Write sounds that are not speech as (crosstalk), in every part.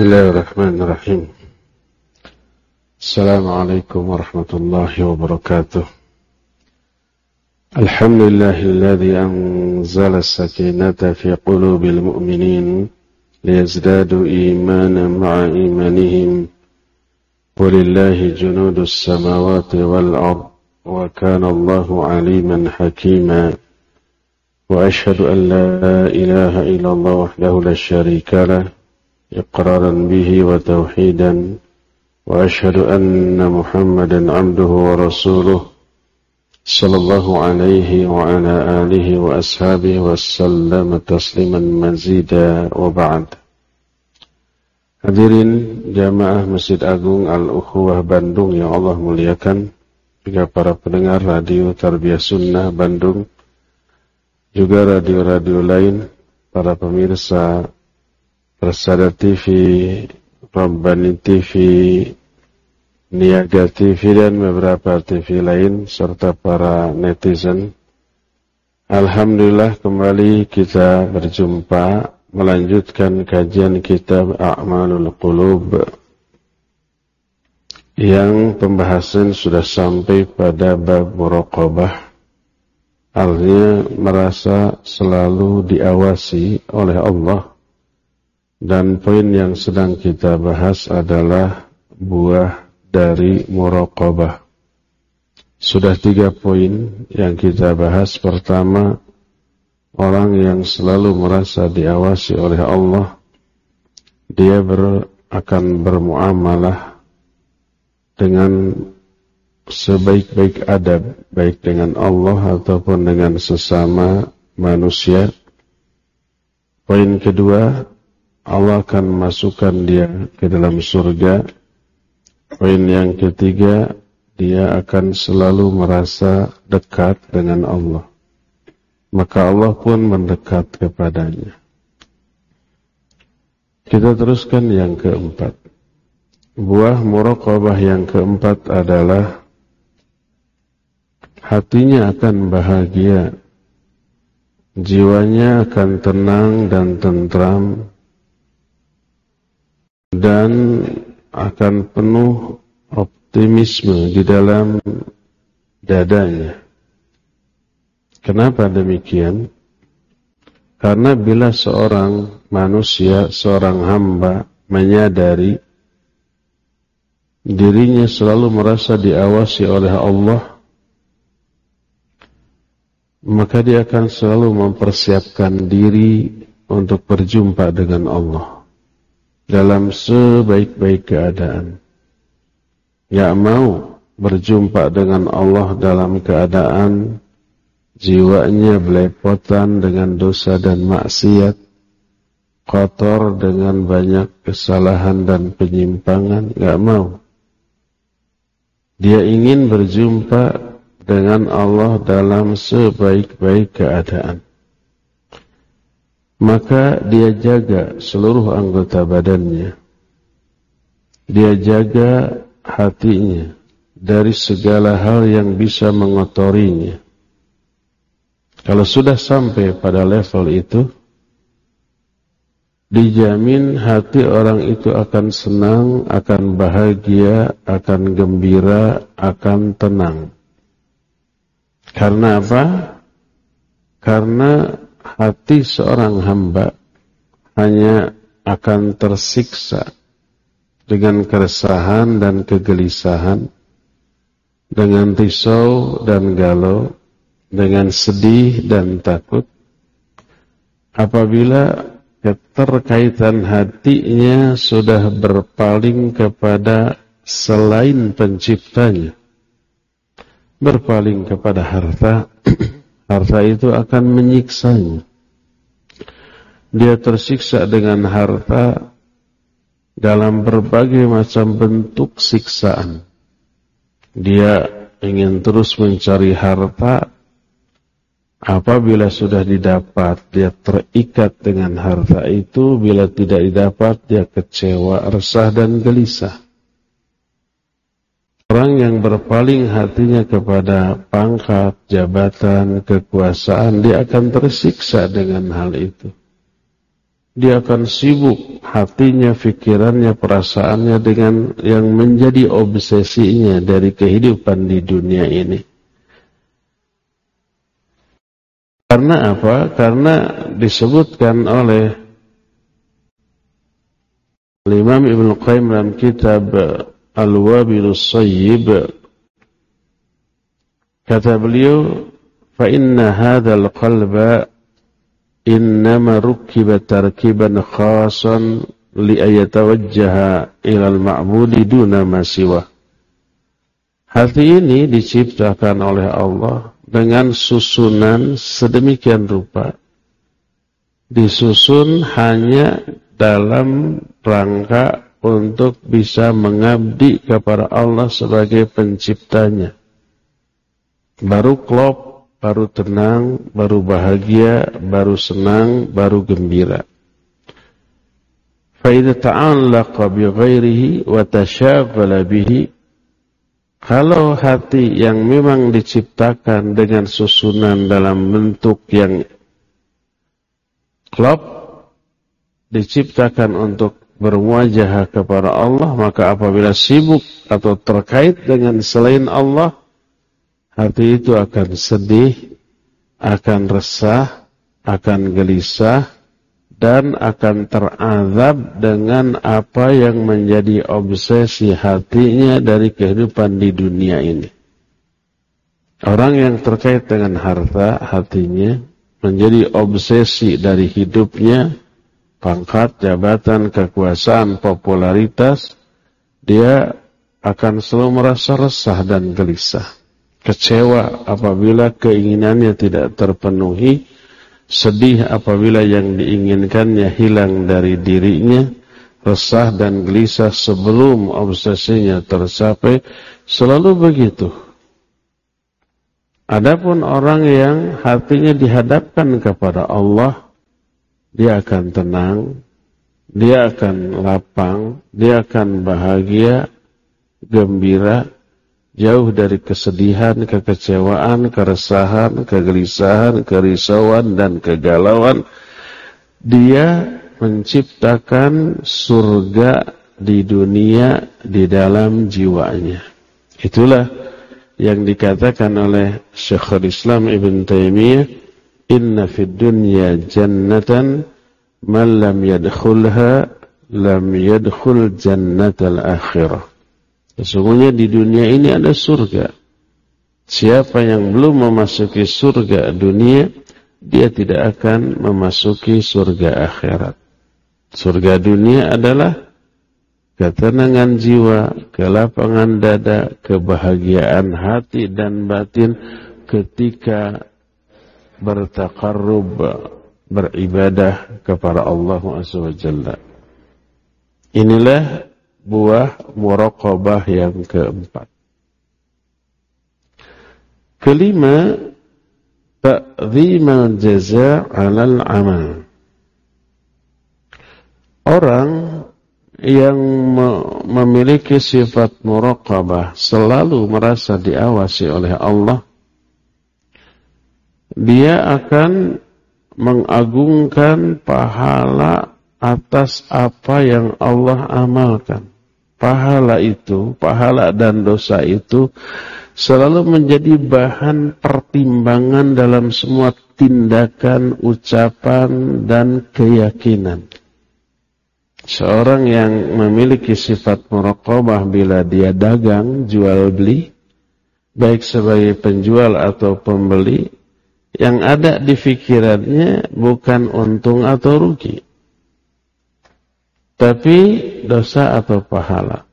بسم الله الرحمن الرحيم. السلام عليكم ورحمة الله وبركاته. الحمد لله الذي أنزل السكينة في قلوب المؤمنين ليزدادوا إيمانا مع إيمانهم. ولله جنود السماوات والأرض وكان الله عليما حكيما. وأشهد أن لا إله إلا الله وحده لا شريك له. إقرارا به وتوحيدا وأشهد أن محمدا عبده ورسوله صلى الله عليه وعلى آله وأصحابه وسلم تسليما مزيدا وبعد Hadirin jamaah Masjid Agung Al-Ukhuwah Bandung yang Allah muliakan juga para pendengar radio Tarbiyah Sunnah Bandung juga radio-radio lain para pemirsa Persada TV, Rabbani TV, Niaga TV dan beberapa TV lain serta para netizen. Alhamdulillah kembali kita berjumpa melanjutkan kajian kitab A'malul Qulub yang pembahasan sudah sampai pada bab muraqabah artinya merasa selalu diawasi oleh Allah dan poin yang sedang kita bahas adalah buah dari muraqabah. Sudah tiga poin yang kita bahas. Pertama, orang yang selalu merasa diawasi oleh Allah, dia ber, akan bermuamalah dengan sebaik-baik adab, baik dengan Allah ataupun dengan sesama manusia. Poin kedua, Allah akan masukkan dia ke dalam surga. Poin yang ketiga, dia akan selalu merasa dekat dengan Allah. Maka Allah pun mendekat kepadanya. Kita teruskan yang keempat. Buah muraqabah yang keempat adalah hatinya akan bahagia, jiwanya akan tenang dan tentram, dan akan penuh optimisme di dalam dadanya. Kenapa demikian? Karena bila seorang manusia, seorang hamba menyadari dirinya selalu merasa diawasi oleh Allah, maka dia akan selalu mempersiapkan diri untuk berjumpa dengan Allah dalam sebaik-baik keadaan. Ya mau berjumpa dengan Allah dalam keadaan jiwanya belepotan dengan dosa dan maksiat, kotor dengan banyak kesalahan dan penyimpangan, gak mau. Dia ingin berjumpa dengan Allah dalam sebaik-baik keadaan maka dia jaga seluruh anggota badannya. Dia jaga hatinya dari segala hal yang bisa mengotorinya. Kalau sudah sampai pada level itu, dijamin hati orang itu akan senang, akan bahagia, akan gembira, akan tenang. Karena apa? Karena hati seorang hamba hanya akan tersiksa dengan keresahan dan kegelisahan, dengan risau dan galau, dengan sedih dan takut, apabila keterkaitan hatinya sudah berpaling kepada selain penciptanya, berpaling kepada harta, (clears throat) Harta itu akan menyiksanya. Dia tersiksa dengan harta dalam berbagai macam bentuk siksaan. Dia ingin terus mencari harta. Apabila sudah didapat, dia terikat dengan harta itu. Bila tidak didapat, dia kecewa, resah, dan gelisah. Orang yang berpaling hatinya kepada pangkat, jabatan, kekuasaan, dia akan tersiksa dengan hal itu. dia akan sibuk hatinya, pikirannya, perasaannya dengan yang menjadi obsesinya dari kehidupan di dunia ini. Karena apa? Karena disebutkan oleh Imam Ibn Qayyim dalam kitab Al-Wabilus Sayyib kata beliau fa inna hadzal qalba innama rukkiba tarkiban khasan li ayatawajjaha ilal ma'budi duna ma siwa. Hati ini diciptakan oleh Allah dengan susunan sedemikian rupa. Disusun hanya dalam rangka untuk bisa mengabdi kepada Allah sebagai penciptanya. Baru klop baru tenang, baru bahagia, baru senang, baru gembira. فإذا تعلق بغيره وتشاغل به kalau hati yang memang diciptakan dengan susunan dalam bentuk yang klop diciptakan untuk berwajah kepada Allah maka apabila sibuk atau terkait dengan selain Allah hati itu akan sedih, akan resah, akan gelisah, dan akan terazab dengan apa yang menjadi obsesi hatinya dari kehidupan di dunia ini. Orang yang terkait dengan harta hatinya menjadi obsesi dari hidupnya, pangkat, jabatan, kekuasaan, popularitas, dia akan selalu merasa resah dan gelisah kecewa apabila keinginannya tidak terpenuhi, sedih apabila yang diinginkannya hilang dari dirinya, resah dan gelisah sebelum obsesinya tercapai, selalu begitu. Adapun orang yang hatinya dihadapkan kepada Allah, dia akan tenang, dia akan lapang, dia akan bahagia, gembira, jauh dari kesedihan, kekecewaan, keresahan, kegelisahan, kerisauan, dan kegalauan. Dia menciptakan surga di dunia di dalam jiwanya. Itulah yang dikatakan oleh Syekhul Islam Ibn Taimiyah, "Inna fid dunya jannatan man lam yadkhulha lam yadkhul jannatal akhirah." Sesungguhnya di dunia ini ada surga. Siapa yang belum memasuki surga dunia, dia tidak akan memasuki surga akhirat. Surga dunia adalah ketenangan jiwa, kelapangan dada, kebahagiaan hati dan batin ketika bertakarrub, beribadah kepada Allah SWT. Inilah buah muraqabah yang keempat. Kelima, ta'zimal jaza' amal. Orang yang memiliki sifat muraqabah selalu merasa diawasi oleh Allah dia akan mengagungkan pahala atas apa yang Allah amalkan pahala itu, pahala dan dosa itu selalu menjadi bahan pertimbangan dalam semua tindakan, ucapan, dan keyakinan. Seorang yang memiliki sifat muraqabah bila dia dagang, jual beli, baik sebagai penjual atau pembeli, yang ada di pikirannya bukan untung atau rugi. Tapi dosa atau pahala?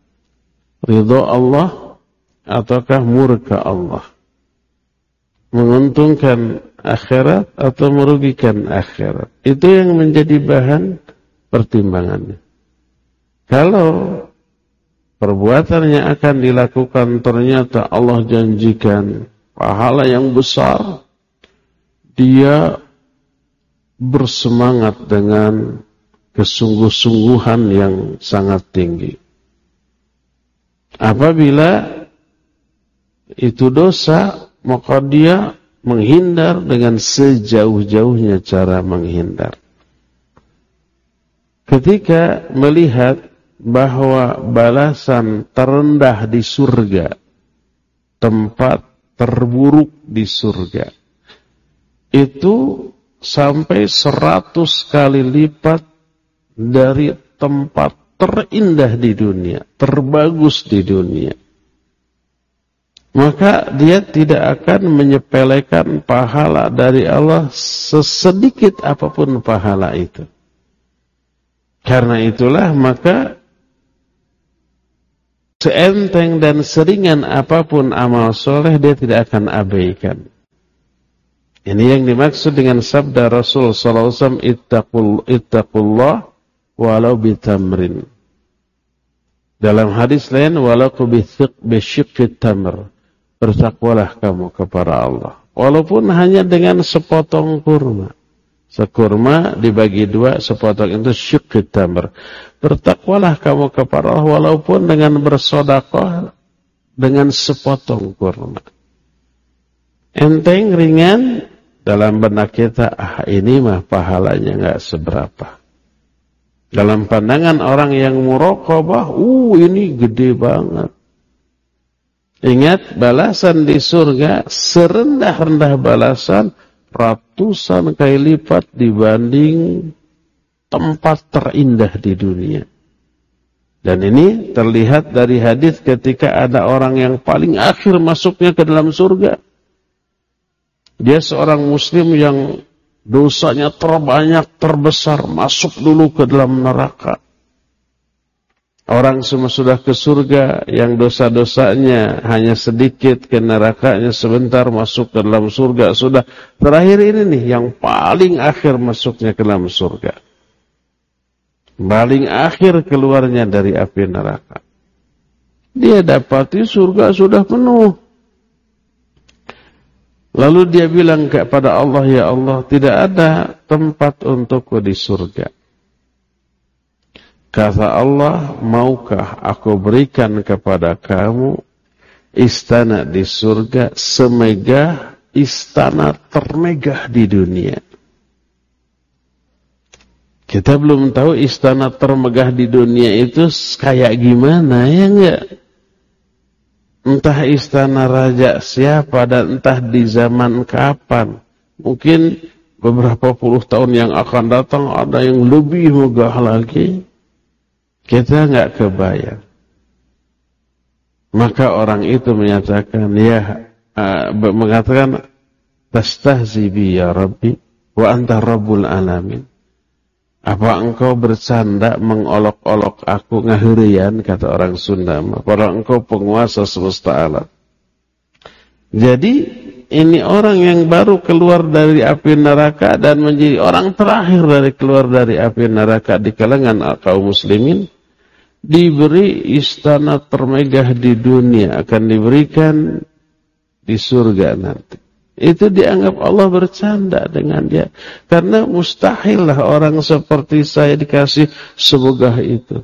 Ridho Allah ataukah murka Allah? Menguntungkan akhirat atau merugikan akhirat? Itu yang menjadi bahan pertimbangannya. Kalau perbuatannya akan dilakukan ternyata Allah janjikan pahala yang besar, dia bersemangat dengan kesungguh-sungguhan yang sangat tinggi. Apabila itu dosa, maka dia menghindar dengan sejauh-jauhnya cara menghindar. ketika melihat bahwa balasan terendah di surga, tempat terburuk di surga, itu sampai seratus kali lipat dari tempat terindah di dunia, terbagus di dunia. Maka dia tidak akan menyepelekan pahala dari Allah sesedikit apa pun pahala itu. Karena itulah maka seenteng dan seringan apa pun amal soleh dia tidak akan abaikan. Ini yang dimaksud dengan sabda Rasul sallallahu alaihi wasallam ittaqul ittaqullah walau bitamrin. Dalam hadis lain walau bithiq bisyiqqit tamr. Bertakwalah kamu kepada Allah walaupun hanya dengan sepotong kurma. Sekurma dibagi dua, sepotong itu syiqqit tamr. Bertakwalah kamu kepada Allah walaupun dengan bersedekah dengan sepotong kurma. Enteng ringan dalam benak kita, ah ini mah pahalanya nggak seberapa. Dalam pandangan orang yang murokobah, uh ini gede banget. Ingat balasan di surga serendah-rendah balasan ratusan kali lipat dibanding tempat terindah di dunia. Dan ini terlihat dari hadis ketika ada orang yang paling akhir masuknya ke dalam surga. Dia seorang muslim yang dosanya terbanyak, terbesar, masuk dulu ke dalam neraka. Orang semua sudah ke surga, yang dosa-dosanya hanya sedikit, ke nerakanya sebentar, masuk ke dalam surga. Sudah terakhir ini nih, yang paling akhir masuknya ke dalam surga. Paling akhir keluarnya dari api neraka. Dia dapati surga sudah penuh. Lalu dia bilang kepada Allah, Ya Allah, tidak ada tempat untukku di surga. Kata Allah, maukah aku berikan kepada kamu istana di surga semegah istana termegah di dunia. Kita belum tahu istana termegah di dunia itu kayak gimana ya enggak? Entah istana raja siapa dan entah di zaman kapan. Mungkin beberapa puluh tahun yang akan datang ada yang lebih megah lagi. Kita nggak kebayang. Maka orang itu menyatakan, ya, uh, mengatakan, Tastahzibi ya Rabbi, wa anta Rabbul Alamin. Apa engkau bercanda mengolok-olok aku ngahurian kata orang Sunda padahal engkau penguasa semesta alam. Jadi ini orang yang baru keluar dari api neraka dan menjadi orang terakhir dari keluar dari api neraka di kalangan kaum muslimin diberi istana termegah di dunia akan diberikan di surga nanti. Itu dianggap Allah bercanda dengan dia. Karena mustahil lah orang seperti saya dikasih semegah itu.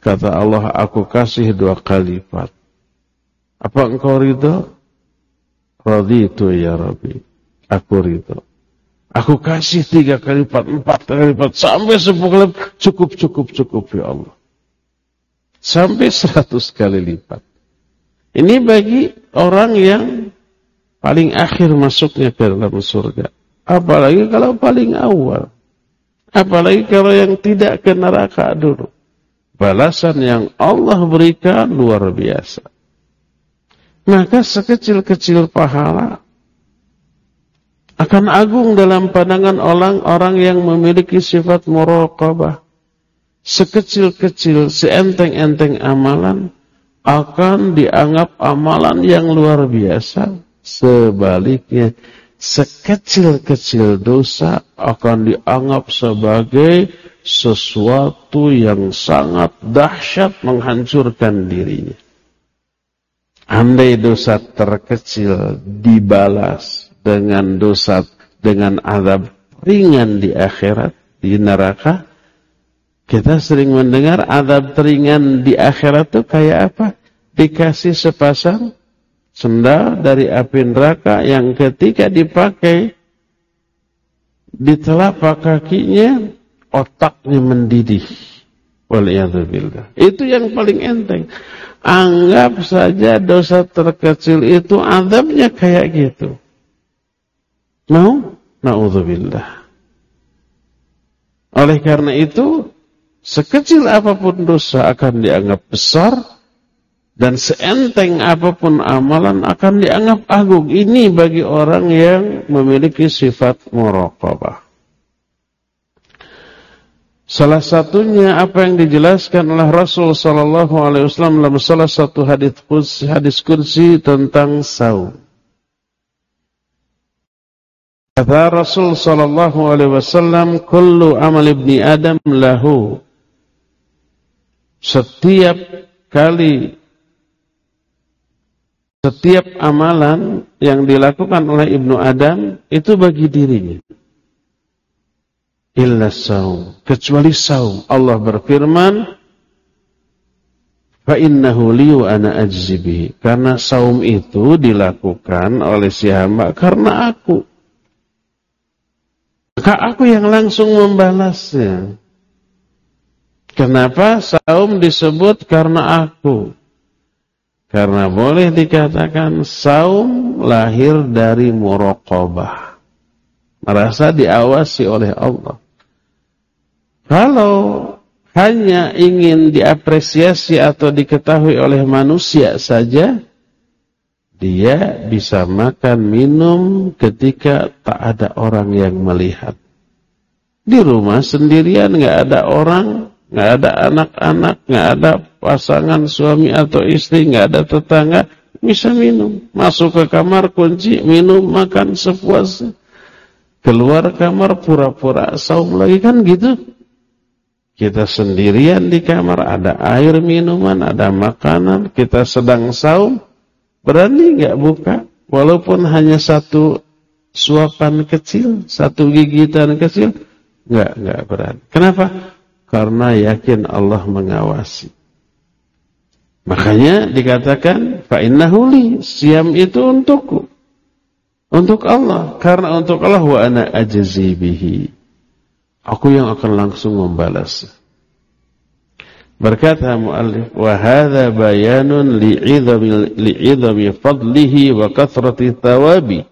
Kata Allah, aku kasih dua kali lipat. Apa engkau ridho? Raditu ya Rabbi. Aku ridho. Aku kasih tiga kali lipat, empat kali lipat, sampai sepuluh kali lipat. Cukup, cukup, cukup ya Allah. Sampai seratus kali lipat. Ini bagi orang yang paling akhir masuknya ke dalam surga. Apalagi kalau paling awal. Apalagi kalau yang tidak ke neraka dulu. Balasan yang Allah berikan luar biasa. Maka sekecil-kecil pahala akan agung dalam pandangan orang-orang yang memiliki sifat muraqabah. Sekecil-kecil, seenteng-enteng amalan akan dianggap amalan yang luar biasa Sebaliknya, sekecil-kecil dosa akan dianggap sebagai sesuatu yang sangat dahsyat menghancurkan dirinya. Andai dosa terkecil dibalas dengan dosa dengan azab ringan di akhirat, di neraka, kita sering mendengar azab ringan di akhirat itu kayak apa? Dikasih sepasang sendal dari api neraka yang ketika dipakai di telapak kakinya otaknya mendidih. Waliyadzubillah. Itu yang paling enteng. Anggap saja dosa terkecil itu adabnya kayak gitu. Mau? Na'udzubillah. Oleh karena itu, sekecil apa pun dosa akan dianggap besar, dan seenteng apa pun amalan akan dianggap agung. Ini bagi orang yang memiliki sifat muraqabah. Salah satunya apa yang dijelaskan oleh Rasul sallallahu alaihi wasallam dalam salah satu hadis kursi, hadis kursi tentang saum. Kata Rasul sallallahu alaihi wasallam, "Kullu amal ibni Adam lahu." Setiap kali setiap amalan yang dilakukan oleh Ibnu Adam itu bagi dirinya. Illa saum kecuali saum. Allah berfirman fa innahu li ana ajzi karena saum itu dilakukan oleh si hamba karena aku. Maka aku yang langsung membalasnya. Kenapa saum disebut karena aku karena boleh dikatakan saum lahir dari muraqabah merasa diawasi oleh Allah kalau hanya ingin diapresiasi atau diketahui oleh manusia saja, dia bisa makan minum ketika tak ada orang yang melihat. Di rumah sendirian nggak ada orang, nggak ada anak-anak, nggak ada pasangan suami atau istri, nggak ada tetangga, bisa minum. Masuk ke kamar kunci, minum, makan sepuasnya. Keluar kamar pura-pura saum lagi kan gitu. Kita sendirian di kamar, ada air minuman, ada makanan, kita sedang saum, berani nggak buka? Walaupun hanya satu suapan kecil, satu gigitan kecil, nggak nggak berani. Kenapa? Karena yakin Allah mengawasi. Makanya dikatakan fa innahuli siam itu untukku. Untuk Allah, karena untuk Allah wa ana ajzi bihi. Aku yang akan langsung membalas. Berkata muallif, wa hadha bayanun li'idhami li'idhami fadlihi wa kathrati thawabi.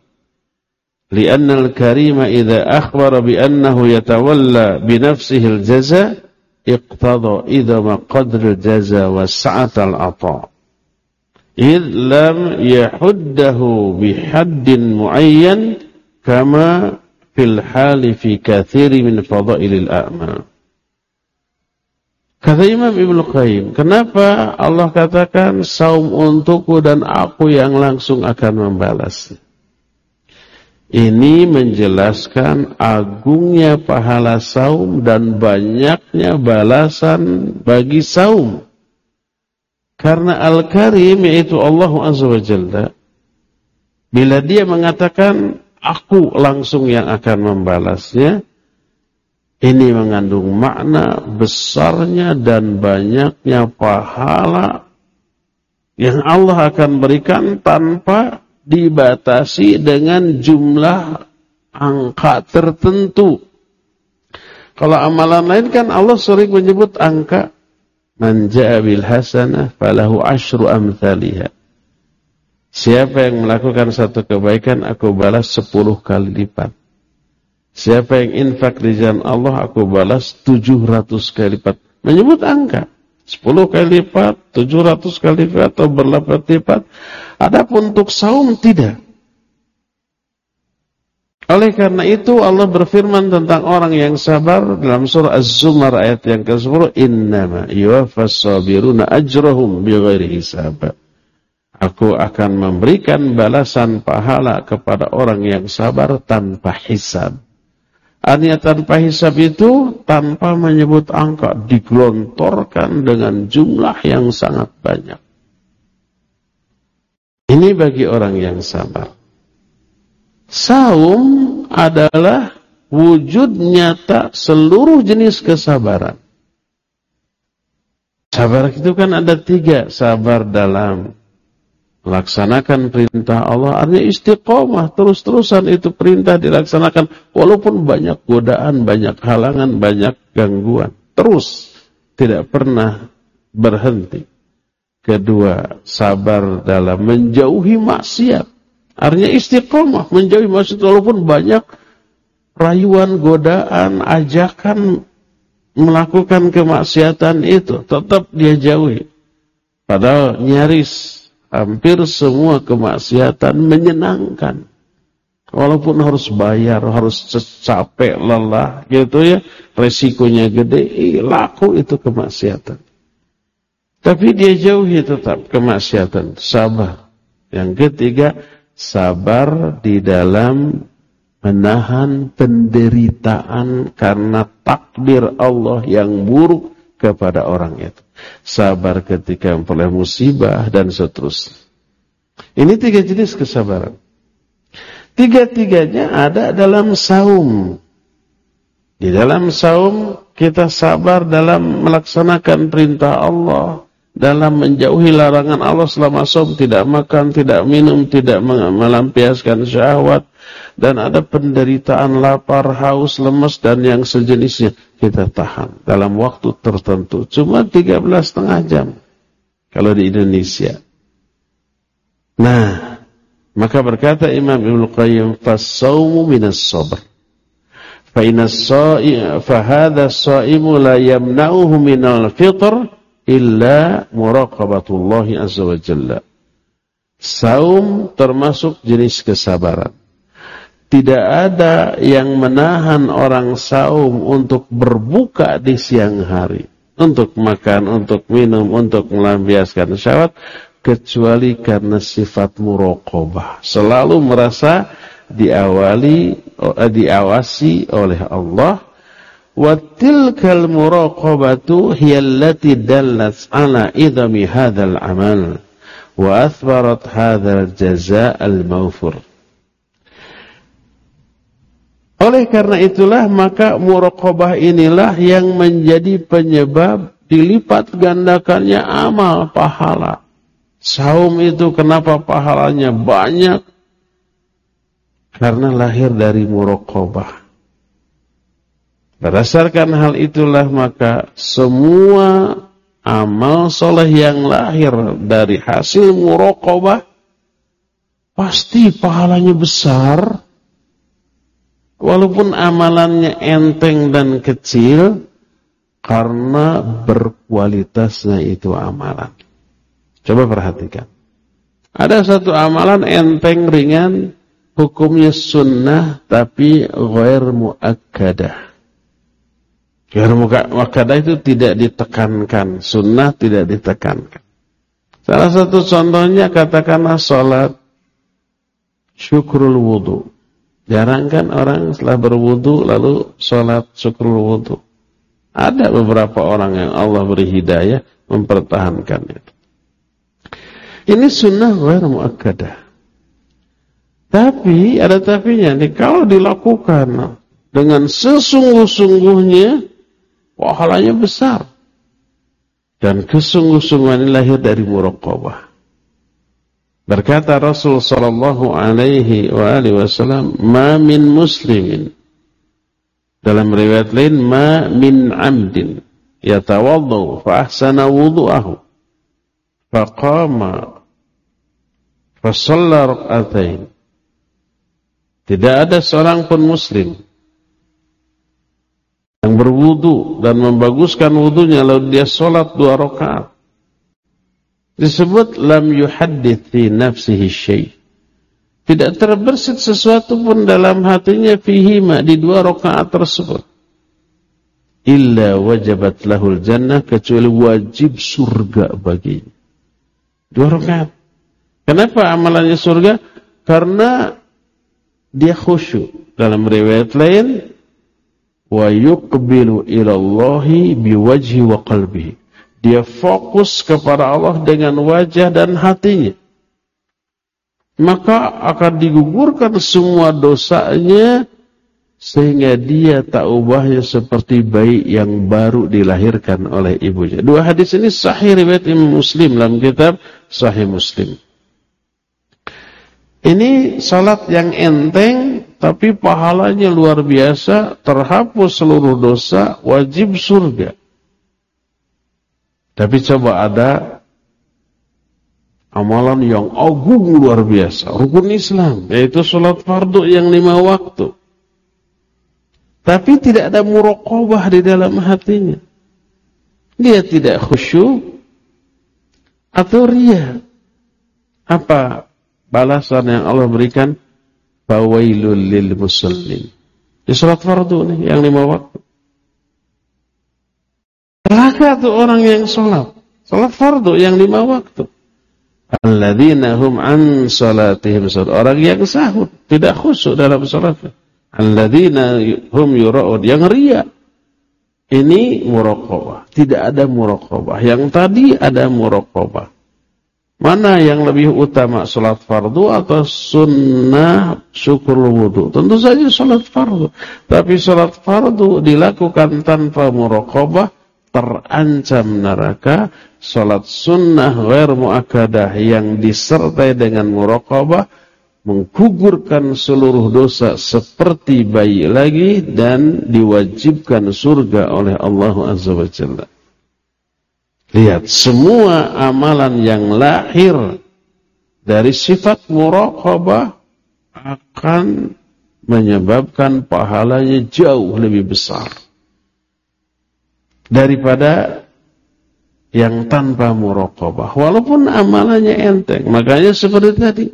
لأن الكريم إذا أخبر بأنه يتولى بنفسه الجزاء iqtada idama qadr jaza wa sa'atal ata id lam yahuddahu bihaddin muayyan kama fil hali fi kathiri min fadailil a'mal Kata Imam Ibnu Qayyim, kenapa Allah katakan saum untukku dan aku yang langsung akan membalasnya? Ini menjelaskan agungnya pahala saum dan banyaknya balasan bagi saum. Karena Al-Karim yaitu Allah Azza wa Jalla bila dia mengatakan aku langsung yang akan membalasnya. Ini mengandung makna besarnya dan banyaknya pahala yang Allah akan berikan tanpa dibatasi dengan jumlah angka tertentu. Kalau amalan lain kan Allah sering menyebut angka man ja'a bil hasanah falahu asyru amthaliha. Siapa yang melakukan satu kebaikan, aku balas sepuluh kali lipat. Siapa yang infak di jalan Allah, aku balas tujuh ratus kali lipat. Menyebut angka. Sepuluh kali lipat, tujuh ratus kali lipat, atau berlipat-lipat. Adapun untuk saum, tidak. Oleh karena itu Allah berfirman tentang orang yang sabar dalam surah Az-Zumar ayat yang ke-10, "Innama yuwaffas sabiruna ajrahum bighairi hisab." Aku akan memberikan balasan pahala kepada orang yang sabar tanpa hisab. Artinya tanpa hisab itu tanpa menyebut angka digelontorkan dengan jumlah yang sangat banyak. Ini bagi orang yang sabar. Saum adalah wujud nyata seluruh jenis kesabaran. Sabar itu kan ada tiga. Sabar dalam Laksanakan perintah Allah artinya istiqomah terus-terusan itu perintah dilaksanakan walaupun banyak godaan, banyak halangan, banyak gangguan. Terus tidak pernah berhenti. Kedua, sabar dalam menjauhi maksiat. Artinya istiqomah menjauhi maksiat walaupun banyak rayuan, godaan, ajakan melakukan kemaksiatan itu tetap dia jauhi. Padahal nyaris hampir semua kemaksiatan menyenangkan. Walaupun harus bayar, harus capek, lelah, gitu ya. Resikonya gede, laku itu kemaksiatan. Tapi dia jauhi tetap kemaksiatan. Sabar. Yang ketiga, sabar di dalam menahan penderitaan karena takdir Allah yang buruk kepada orang itu sabar ketika memperoleh musibah, dan seterusnya. Ini tiga jenis kesabaran. Tiga-tiganya ada dalam saum. Di dalam saum kita sabar dalam melaksanakan perintah Allah, dalam menjauhi larangan Allah selama saum, tidak makan, tidak minum, tidak melampiaskan syahwat, dan ada penderitaan lapar, haus, lemas dan yang sejenisnya kita tahan dalam waktu tertentu cuma 13 setengah jam kalau di Indonesia. Nah, maka berkata Imam Ibnu Qayyim minas sabr. Fa inna fa hadha as-saimu la yamna'uhu minal fitr illa muraqabatullah azza wa jalla. Saum termasuk jenis kesabaran. Tidak ada yang menahan orang saum untuk berbuka di siang hari. Untuk makan, untuk minum, untuk melampiaskan syahwat. Kecuali karena sifat murokobah. Selalu merasa diawali, diawasi oleh Allah. Watilkal muraqabatu hiyallati dallat ala idami hadzal amal wa athbarat hadzal jazaa al-mawfur. Oleh karena itulah maka muraqabah inilah yang menjadi penyebab dilipat gandakannya amal pahala. Saum itu kenapa pahalanya banyak? Karena lahir dari muraqabah. Berdasarkan hal itulah maka semua amal soleh yang lahir dari hasil muraqabah pasti pahalanya besar Walaupun amalannya enteng dan kecil, karena berkualitasnya itu amalan. Coba perhatikan. Ada satu amalan enteng ringan, hukumnya sunnah, tapi ghair muakkadah. Muakkadah itu tidak ditekankan, sunnah tidak ditekankan. Salah satu contohnya katakanlah sholat syukrul wudhu. Jarang kan orang setelah berwudu lalu sholat syukur wudu. Ada beberapa orang yang Allah beri hidayah mempertahankan itu. Ini sunnah ghair muakkadah. Tapi ada tapinya nih kalau dilakukan dengan sesungguh-sungguhnya pahalanya besar. Dan kesungguh-sungguhan lahir dari muraqabah. Berkata Rasul sallallahu alaihi wa alihi wasallam, "Ma min muslimin" Dalam riwayat lain, "Ma min 'amdin yatawaddu fa ahsana wudu'ahu fa qama fa shalla rak'atain." Tidak ada seorang pun muslim yang berwudu dan membaguskan wudunya lalu dia salat dua rakaat disebut lam yuhaddith fi nafsihi syai. Tidak terbersit sesuatu pun dalam hatinya fihima di dua rakaat tersebut. Illa wajabat lahul jannah kecuali wajib surga baginya. Dua rakaat. Kenapa amalannya surga? Karena dia khusyuk. Dalam riwayat lain, wa yuqbilu ila Allahi biwajhi wa qalbihi dia fokus kepada Allah dengan wajah dan hatinya. Maka akan digugurkan semua dosanya sehingga dia tak ubahnya seperti bayi yang baru dilahirkan oleh ibunya. Dua hadis ini sahih riwayat Imam Muslim dalam kitab Sahih Muslim. Ini salat yang enteng tapi pahalanya luar biasa, terhapus seluruh dosa, wajib surga. Tapi coba ada amalan yang agung luar biasa, rukun Islam, yaitu salat fardu yang lima waktu. Tapi tidak ada muraqabah di dalam hatinya. Dia tidak khusyuk atau ria. Apa balasan yang Allah berikan? Fawailul lil muslimin. Di salat fardu nih yang lima waktu. Celaka tuh orang yang salat. Salat fardu yang lima waktu. Alladzina hum an salatihim Orang yang sahut, tidak khusyuk dalam salatnya. Alladzina hum yura'un yang ria. Ini muraqabah. Tidak ada muraqabah. Yang tadi ada muraqabah. Mana yang lebih utama salat fardu atau sunnah syukur wudu? Tentu saja salat fardu. Tapi salat fardu dilakukan tanpa muraqabah terancam neraka. Salat sunnah ghair muakkadah yang disertai dengan muraqabah menggugurkan seluruh dosa seperti bayi lagi dan diwajibkan surga oleh Allah Azza wa Jalla. Lihat, semua amalan yang lahir dari sifat muraqabah akan menyebabkan pahalanya jauh lebih besar daripada yang tanpa muraqabah. Walaupun amalannya enteng. Makanya seperti tadi.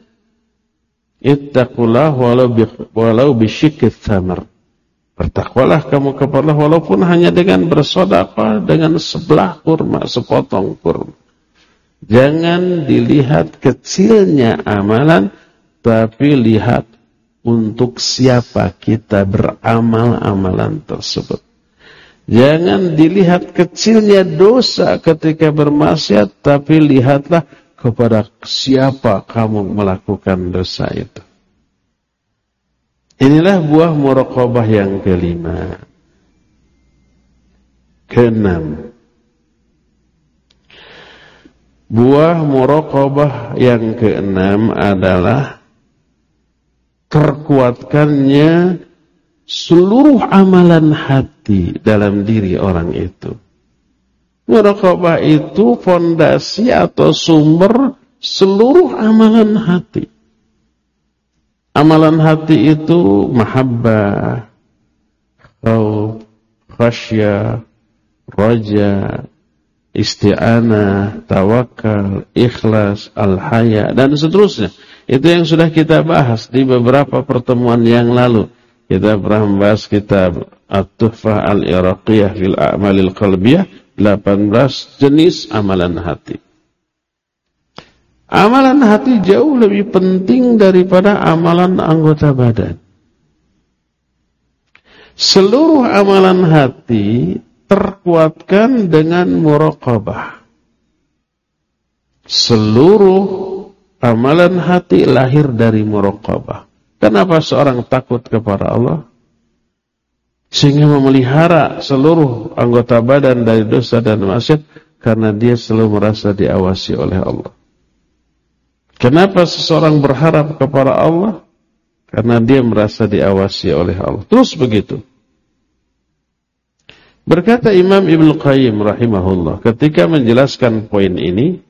Ittaqullah walau bi walau bisyikith thamar. Bertakwalah kamu kepada Allah walaupun hanya dengan bersedekah dengan sebelah kurma, sepotong kurma. Jangan dilihat kecilnya amalan, tapi lihat untuk siapa kita beramal amalan tersebut. Jangan dilihat kecilnya dosa ketika bermaksiat, tapi lihatlah kepada siapa kamu melakukan dosa itu. Inilah buah muraqabah yang kelima. Keenam. Buah muraqabah yang keenam adalah terkuatkannya seluruh amalan hati dalam diri orang itu. Muraqabah itu fondasi atau sumber seluruh amalan hati. Amalan hati itu mahabbah, khauf, khasyah, raja, isti'anah, tawakal, ikhlas, al-haya, dan seterusnya. Itu yang sudah kita bahas di beberapa pertemuan yang lalu. Kita pernah membahas kitab At-Tuhfah Al-Iraqiyah fil A'malil Qalbiyah 18 jenis amalan hati. Amalan hati jauh lebih penting daripada amalan anggota badan. Seluruh amalan hati terkuatkan dengan muraqabah. Seluruh amalan hati lahir dari muraqabah. Kenapa seorang takut kepada Allah? Sehingga memelihara seluruh anggota badan dari dosa dan maksiat karena dia selalu merasa diawasi oleh Allah. Kenapa seseorang berharap kepada Allah? Karena dia merasa diawasi oleh Allah. Terus begitu. Berkata Imam Ibn Qayyim rahimahullah ketika menjelaskan poin ini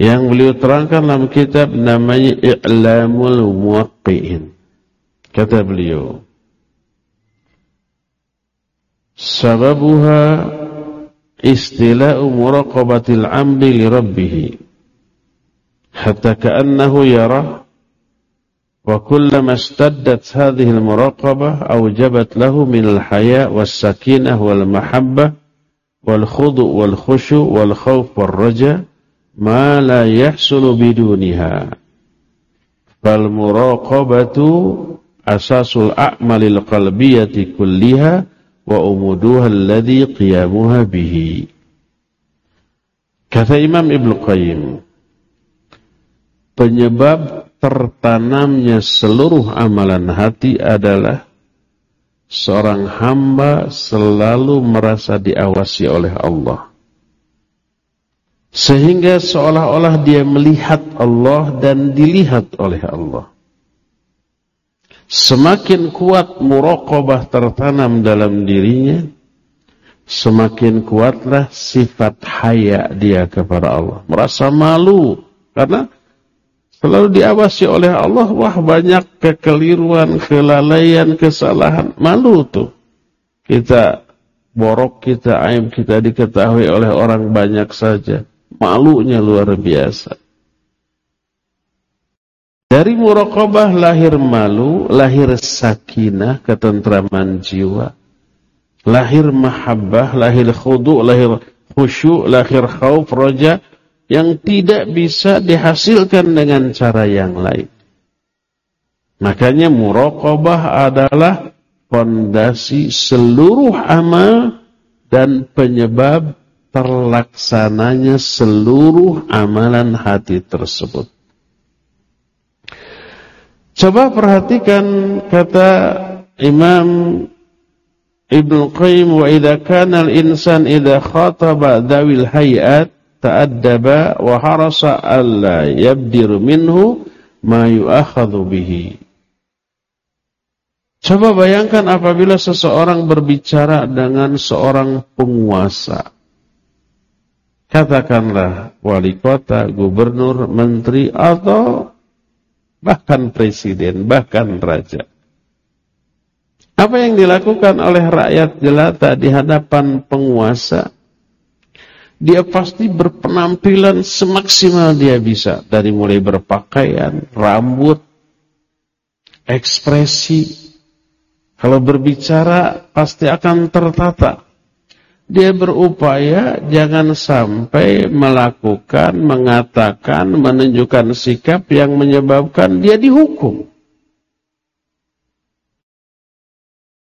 yang beliau terangkan dalam kitab namanya I'lamul Muwaqqi'in. Kata beliau, sababuha istila'u muraqabatil 'abdi li rabbih hatta ka'annahu yara wa kullama istaddat hadhihi al-muraqabah awjabat lahu min al-haya' was-sakinah wal-mahabbah wal-khudu' wal-khushu' wal-khawf wal-raja' ma la yahsulu biduniha fal muraqabatu asasul a'malil qalbiyati kulliha wa umuduha alladhi qiyamuha bihi. Kata Imam Ibn Qayyim, penyebab tertanamnya seluruh amalan hati adalah seorang hamba selalu merasa diawasi oleh Allah. Sehingga seolah-olah dia melihat Allah dan dilihat oleh Allah. Semakin kuat muraqabah tertanam dalam dirinya, semakin kuatlah sifat haya dia kepada Allah. Merasa malu karena selalu diawasi oleh Allah, wah banyak kekeliruan, kelalaian, kesalahan. Malu tuh. Kita borok, kita aib, kita diketahui oleh orang banyak saja. Malunya luar biasa. Dari muraqabah lahir malu, lahir sakinah, ketentraman jiwa. Lahir mahabbah, lahir khudu, lahir khusyuk, lahir khauf, roja yang tidak bisa dihasilkan dengan cara yang lain. Makanya muraqabah adalah fondasi seluruh amal dan penyebab terlaksananya seluruh amalan hati tersebut. Coba perhatikan kata Imam Ibn Qayyim wa idza kana al-insan idza khataba dawil hayat ta'addaba wa harasa alla yabdir minhu ma yu'akhadhu bihi. Coba bayangkan apabila seseorang berbicara dengan seorang penguasa. Katakanlah wali kota, gubernur, menteri atau bahkan presiden, bahkan raja. Apa yang dilakukan oleh rakyat jelata di hadapan penguasa? Dia pasti berpenampilan semaksimal dia bisa. Dari mulai berpakaian, rambut, ekspresi. Kalau berbicara pasti akan tertata dia berupaya jangan sampai melakukan, mengatakan, menunjukkan sikap yang menyebabkan dia dihukum.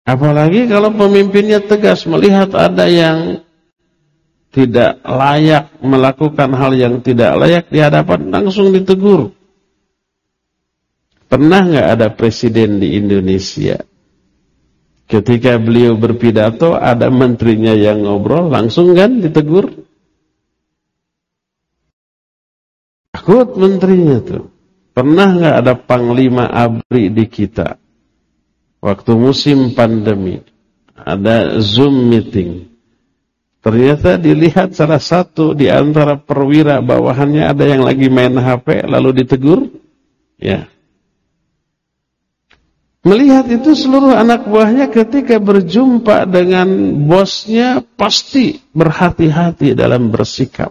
Apalagi kalau pemimpinnya tegas melihat ada yang tidak layak melakukan hal yang tidak layak di hadapan langsung ditegur. Pernah nggak ada presiden di Indonesia Ketika beliau berpidato, ada menterinya yang ngobrol, langsung kan ditegur. Takut menterinya tuh. Pernah nggak ada panglima abri di kita? Waktu musim pandemi, ada Zoom meeting. Ternyata dilihat salah satu di antara perwira bawahannya ada yang lagi main HP, lalu ditegur. Ya, Melihat itu seluruh anak buahnya ketika berjumpa dengan bosnya pasti berhati-hati dalam bersikap.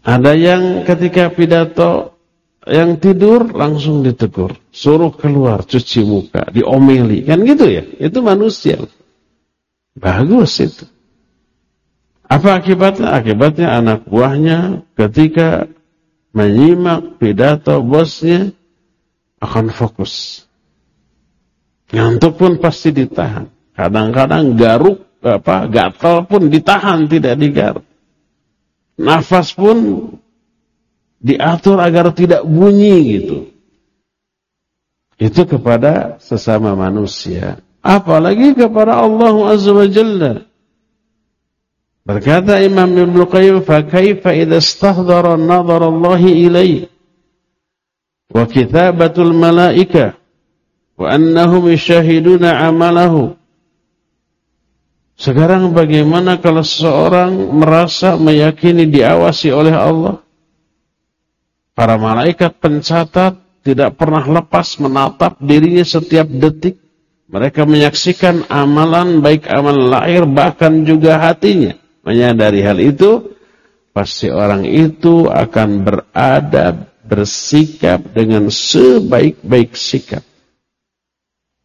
Ada yang ketika pidato yang tidur langsung ditegur, suruh keluar cuci muka, diomeli, kan gitu ya? Itu manusia. Bagus itu. Apa akibatnya? Akibatnya anak buahnya ketika menyimak pidato bosnya akan fokus Ngantuk pun pasti ditahan. Kadang-kadang garuk apa gatal pun ditahan tidak digaruk. Nafas pun diatur agar tidak bunyi gitu. Itu kepada sesama manusia. Apalagi kepada Allah Azza wa Jalla. Berkata Imam Ibn Qayyim, فَكَيْفَ إِذَا istahdara an-nazar إِلَيْهِ ilai wa وَأَنَّهُمْ malaika wa annahum 'amalahu?" Sekarang bagaimana kalau seseorang merasa meyakini diawasi oleh Allah? Para malaikat pencatat tidak pernah lepas menatap dirinya setiap detik. Mereka menyaksikan amalan baik amalan lahir bahkan juga hatinya. Menyadari hal itu, pasti orang itu akan beradab, bersikap dengan sebaik-baik sikap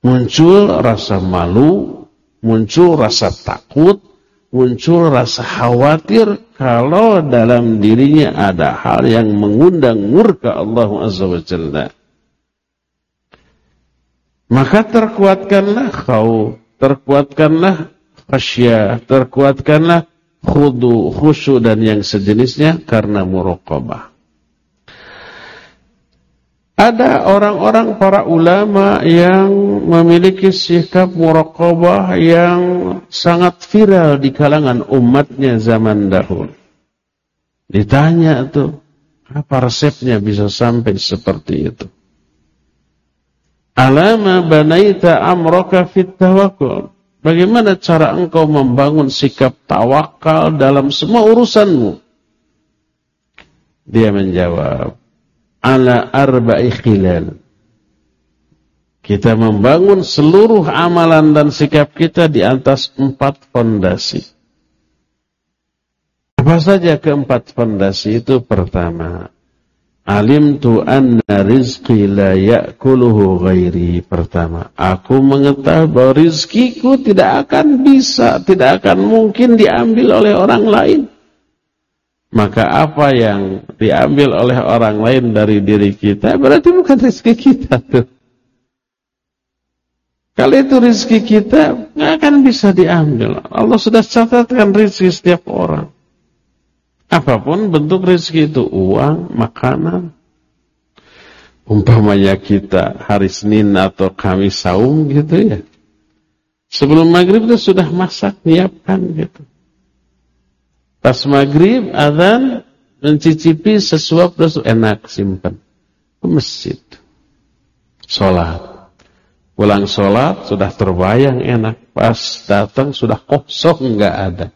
muncul rasa malu, muncul rasa takut, muncul rasa khawatir kalau dalam dirinya ada hal yang mengundang murka Allah Azza wa. Maka terkuatkanlah kau, terkuatkanlah khasyah, terkuatkanlah khudu, khusyuk dan yang sejenisnya karena muraqabah. Ada orang-orang para ulama yang memiliki sikap muraqabah yang sangat viral di kalangan umatnya zaman dahulu. Ditanya tuh, apa resepnya bisa sampai seperti itu? Alama banaita amroka fit tawakul. Bagaimana cara engkau membangun sikap tawakal dalam semua urusanmu? Dia menjawab, ala arba'i khilal. Kita membangun seluruh amalan dan sikap kita di atas empat fondasi. Apa saja keempat fondasi itu? Pertama, Alimtu anna rizqi la ya'kuluhu ghairi. Pertama, aku mengetahui bahwa rizkiku tidak akan bisa, tidak akan mungkin diambil oleh orang lain. Maka apa yang diambil oleh orang lain dari diri kita, berarti bukan rizki kita tuh. Kalau itu rizki kita, nggak akan bisa diambil. Allah sudah catatkan rizki setiap orang. Apa pun bentuk rezeki itu, uang, makanan. Umpamanya kita hari Senin atau Kamis saum gitu ya. Sebelum maghrib itu sudah masak, nyiapkan gitu. Pas maghrib, azan, mencicipi sesuap, terus enak, simpan. Ke masjid. Sholat. Pulang sholat, sudah terbayang enak. Pas datang, sudah kosong, nggak ada.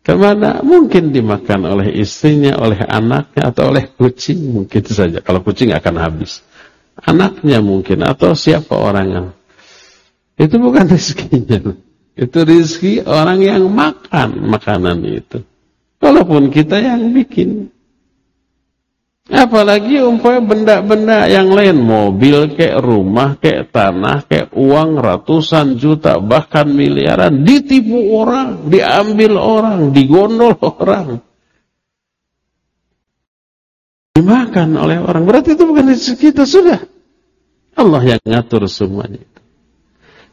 Ke mana? Mungkin dimakan oleh istrinya, oleh anaknya, atau oleh kucing. Mungkin saja. Kalau kucing akan habis. Anaknya mungkin, atau siapa orang yang. Itu bukan (laughs) rezekinya. Itu rezeki orang yang makan makanan itu. Walaupun kita yang bikin. Apalagi umpamanya benda-benda yang lain, mobil, kayak rumah, kayak tanah, kayak uang ratusan juta, bahkan miliaran, ditipu orang, diambil orang, digondol (laughs) orang. Dimakan oleh orang. Berarti itu bukan rezeki kita, sudah. Allah yang ngatur semuanya.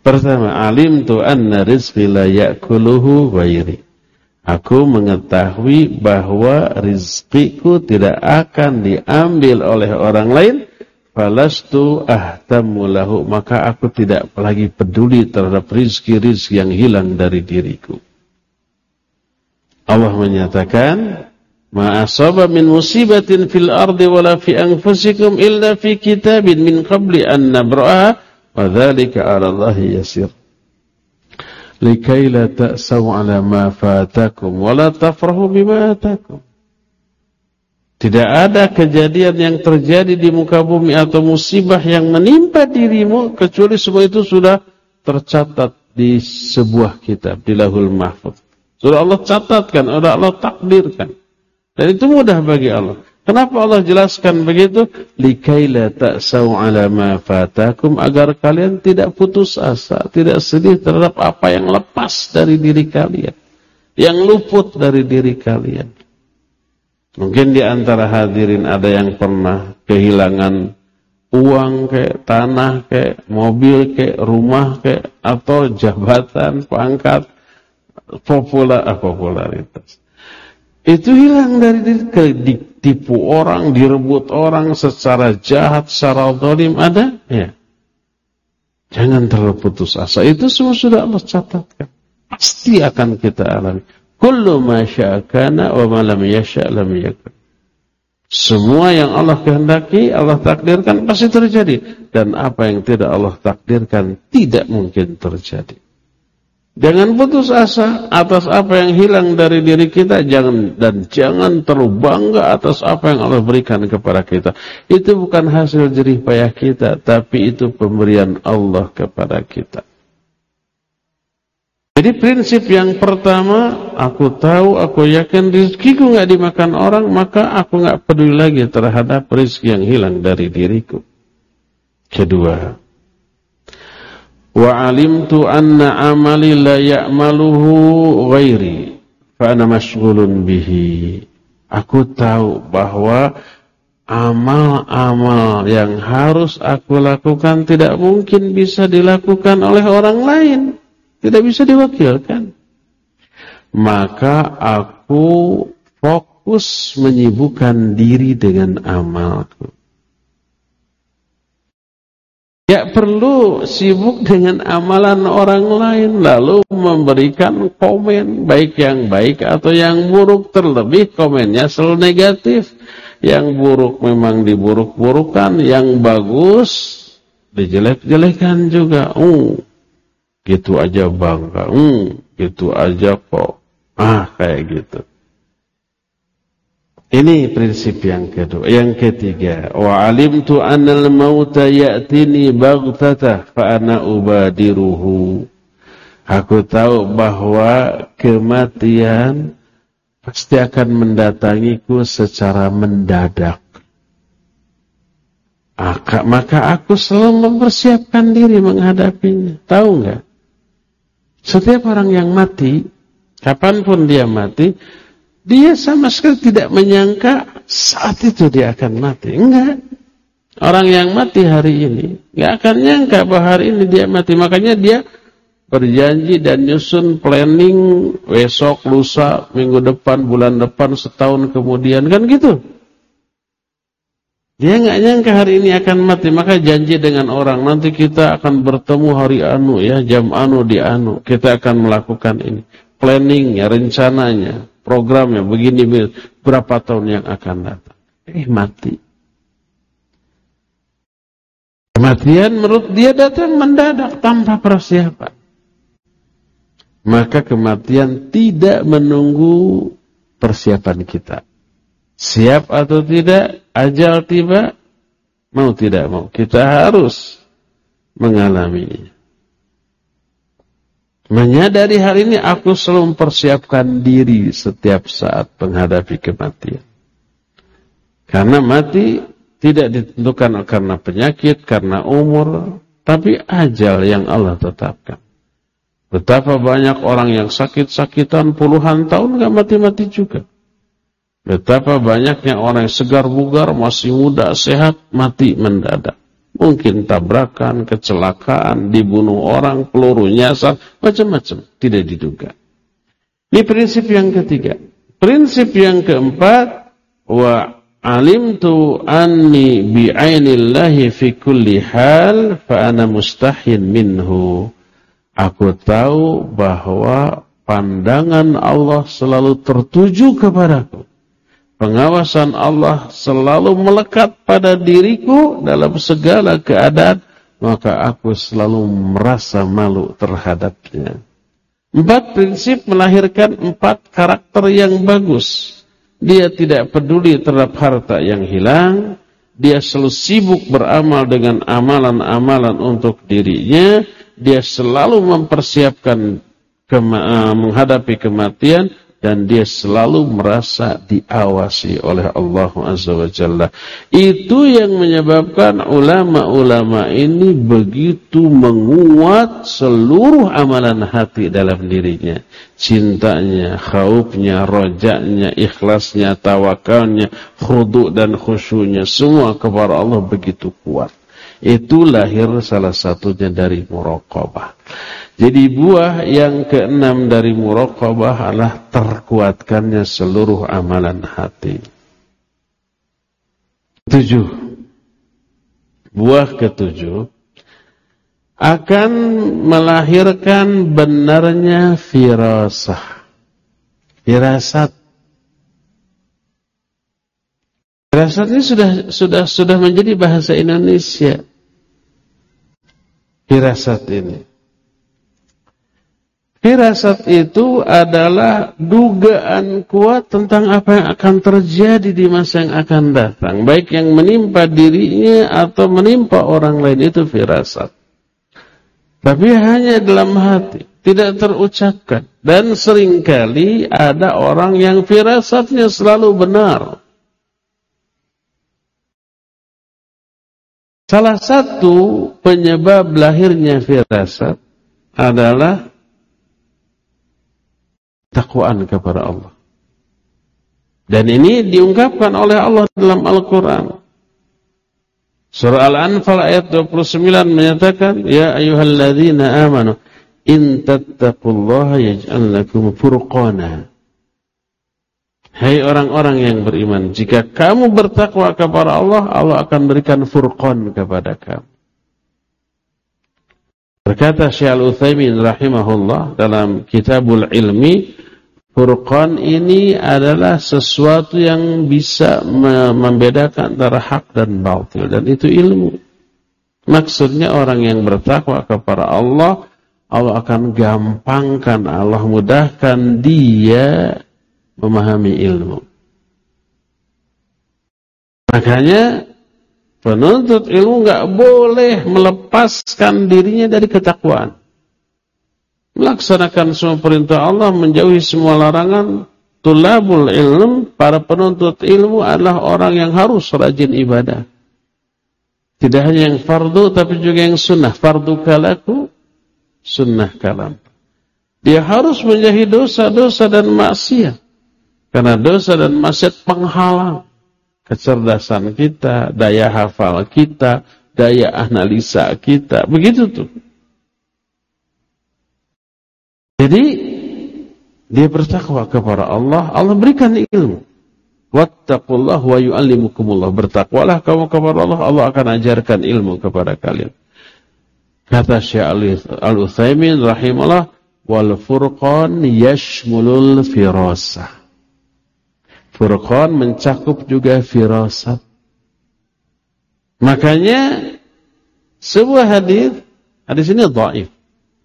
Pertama, alim tu anna rizqi la ya'kuluhu. Aku mengetahui bahwa rizkiku tidak akan diambil oleh orang lain. Falastu ahtamulahu. Maka aku tidak lagi peduli terhadap rizki-rizki yang hilang dari diriku. Allah menyatakan, Ma'asaba min musibatin fil ardi wala fi anfusikum illa fi kitabin min qabli an nabra'aha wa dhalika ala Allahi yasir likai la ta'saw ala ma fatakum wa la tafrahu bima. Tidak ada kejadian yang terjadi di muka bumi atau musibah yang menimpa dirimu kecuali semua itu sudah tercatat di sebuah kitab di Lahul Mahfuz. Sudah Allah catatkan, sudah Allah takdirkan. Dan itu mudah bagi Allah. Kenapa Allah jelaskan begitu? Likaila ta'sau ala ma fatakum agar kalian tidak putus asa, tidak sedih terhadap apa yang lepas dari diri kalian, yang luput dari diri kalian. Mungkin di antara hadirin ada yang pernah kehilangan uang kayak tanah, kayak mobil, kayak rumah, kayak atau jabatan, pangkat, popular, ah, popularitas. Itu hilang dari diri, ditipu orang, direbut orang secara jahat, secara zalim ada? Ya. Jangan terlalu putus asa. Itu semua sudah Allah catatkan. Pasti akan kita alami. Kullu ma sya'akana wa ma lam yasha' lam yakun. Semua yang Allah kehendaki, Allah takdirkan pasti terjadi. Dan apa yang tidak Allah takdirkan tidak mungkin terjadi. Jangan putus asa atas apa yang hilang dari diri kita jangan dan jangan terlalu bangga atas apa yang Allah berikan kepada kita. Itu bukan hasil jerih payah kita, tapi itu pemberian Allah kepada kita. Jadi prinsip yang pertama, aku tahu, aku yakin rezekiku nggak dimakan orang, maka aku nggak peduli lagi terhadap rezeki yang hilang dari diriku. Kedua, wa alimtu anna amali la ya'maluhu ghairi fa ana mashghulun bihi. Aku tahu bahwa amal-amal yang harus aku lakukan tidak mungkin bisa dilakukan oleh orang lain tidak bisa diwakilkan. Maka aku fokus menyibukkan diri dengan amalku Ya perlu sibuk dengan amalan orang lain lalu memberikan komen baik yang baik atau yang buruk terlebih komennya selalu negatif. Yang buruk memang diburuk-burukan, yang bagus dijelek-jelekan juga. Uh, gitu aja bangga. Uh, gitu aja kok. Ah, kayak gitu. Ini prinsip yang kedua. Yang ketiga, wa alimtu annal mauta ya'tini baghtata fa ana ubadiruhu. Aku tahu bahwa kematian pasti akan mendatangiku secara mendadak. Maka aku selalu mempersiapkan diri menghadapinya. Tahu nggak? Setiap orang yang mati, kapan pun dia mati, dia sama sekali tidak menyangka saat itu dia akan mati. Enggak. Orang yang mati hari ini enggak akan nyangka bahwa hari ini dia mati. Makanya dia berjanji dan nyusun planning besok, lusa, minggu depan, bulan depan, setahun kemudian kan gitu. Dia enggak nyangka hari ini akan mati, maka janji dengan orang nanti kita akan bertemu hari anu ya, jam anu di anu, kita akan melakukan ini. Planningnya, rencananya, programnya begini, berapa tahun yang akan datang. Eh mati. Kematian menurut dia datang mendadak tanpa persiapan. Maka kematian tidak menunggu persiapan kita. Siap atau tidak, ajal tiba, mau tidak mau. Kita harus mengalaminya. Menyadari hal ini aku selalu mempersiapkan diri setiap saat menghadapi kematian. Karena mati tidak ditentukan karena penyakit, karena umur, tapi ajal yang Allah tetapkan. Betapa banyak orang yang sakit-sakitan puluhan tahun gak mati-mati juga. Betapa banyaknya orang yang segar bugar, masih muda, sehat, mati mendadak. Mungkin tabrakan, kecelakaan, dibunuh orang, peluru nyasar, macam-macam. Tidak diduga. Ini prinsip yang ketiga. Prinsip yang keempat, wa alimtu anni bi'ainillahi fi kulli hal fa ana mustahin minhu. Aku tahu bahwa pandangan Allah selalu tertuju kepadaku pengawasan Allah selalu melekat pada diriku dalam segala keadaan, maka aku selalu merasa malu terhadapnya. Empat prinsip melahirkan empat karakter yang bagus. Dia tidak peduli terhadap harta yang hilang. Dia selalu sibuk beramal dengan amalan-amalan untuk dirinya. Dia selalu mempersiapkan kema eh, menghadapi kematian dan dia selalu merasa diawasi oleh Allah Azza wa Jalla. Itu yang menyebabkan ulama-ulama ini begitu menguat seluruh amalan hati dalam dirinya. Cintanya, khaufnya, rojaknya, ikhlasnya, tawakalnya, khudu dan khusyunya. Semua kepada Allah begitu kuat. Itu lahir salah satunya dari muraqabah. Jadi buah yang keenam dari muraqabah adalah terkuatkannya seluruh amalan hati. Tujuh. Buah ketujuh akan melahirkan benarnya firasah. Firasat. Firasat ini sudah sudah sudah menjadi bahasa Indonesia. Firasat ini. Firasat itu adalah dugaan kuat tentang apa yang akan terjadi di masa yang akan datang. Baik yang menimpa dirinya atau menimpa orang lain itu firasat. Tapi hanya dalam hati, tidak terucapkan. Dan sering kali ada orang yang firasatnya selalu benar. Salah satu penyebab lahirnya firasat adalah takwaan kepada Allah. Dan ini diungkapkan oleh Allah dalam Al-Quran. Surah Al-Anfal ayat 29 menyatakan, Ya ayuhalladzina amanu, in tattaqullaha yaj'al lakum furqana. Hai orang-orang yang beriman, jika kamu bertakwa kepada Allah, Allah akan berikan furqan kepada kamu. Berkata Syekh Al-Utsaimin rahimahullah dalam Kitabul Ilmi, Furqan ini adalah sesuatu yang bisa membedakan antara hak dan batil dan itu ilmu. Maksudnya orang yang bertakwa kepada Allah, Allah akan gampangkan, Allah mudahkan dia memahami ilmu. Makanya Penuntut ilmu nggak boleh melepaskan dirinya dari ketakwaan. Melaksanakan semua perintah Allah, menjauhi semua larangan. Tulabul ilm, para penuntut ilmu adalah orang yang harus rajin ibadah. Tidak hanya yang fardu, tapi juga yang sunnah. Fardu kalaku, sunnah kalam. Dia harus menjauhi dosa-dosa dan maksiat. Karena dosa dan maksiat penghalang kecerdasan kita, daya hafal kita, daya analisa kita. Begitu tuh. Jadi dia bertakwa kepada Allah, Allah berikan ilmu. Wattaqullah wa yu'allimukumullah. Bertakwalah kamu kepada Allah, Allah akan ajarkan ilmu kepada kalian. Kata Syekh Al-Utsaimin rahimahullah, wal furqan yashmulul firasah. Furqan mencakup juga firasat. Makanya sebuah hadis hadis ini dhaif.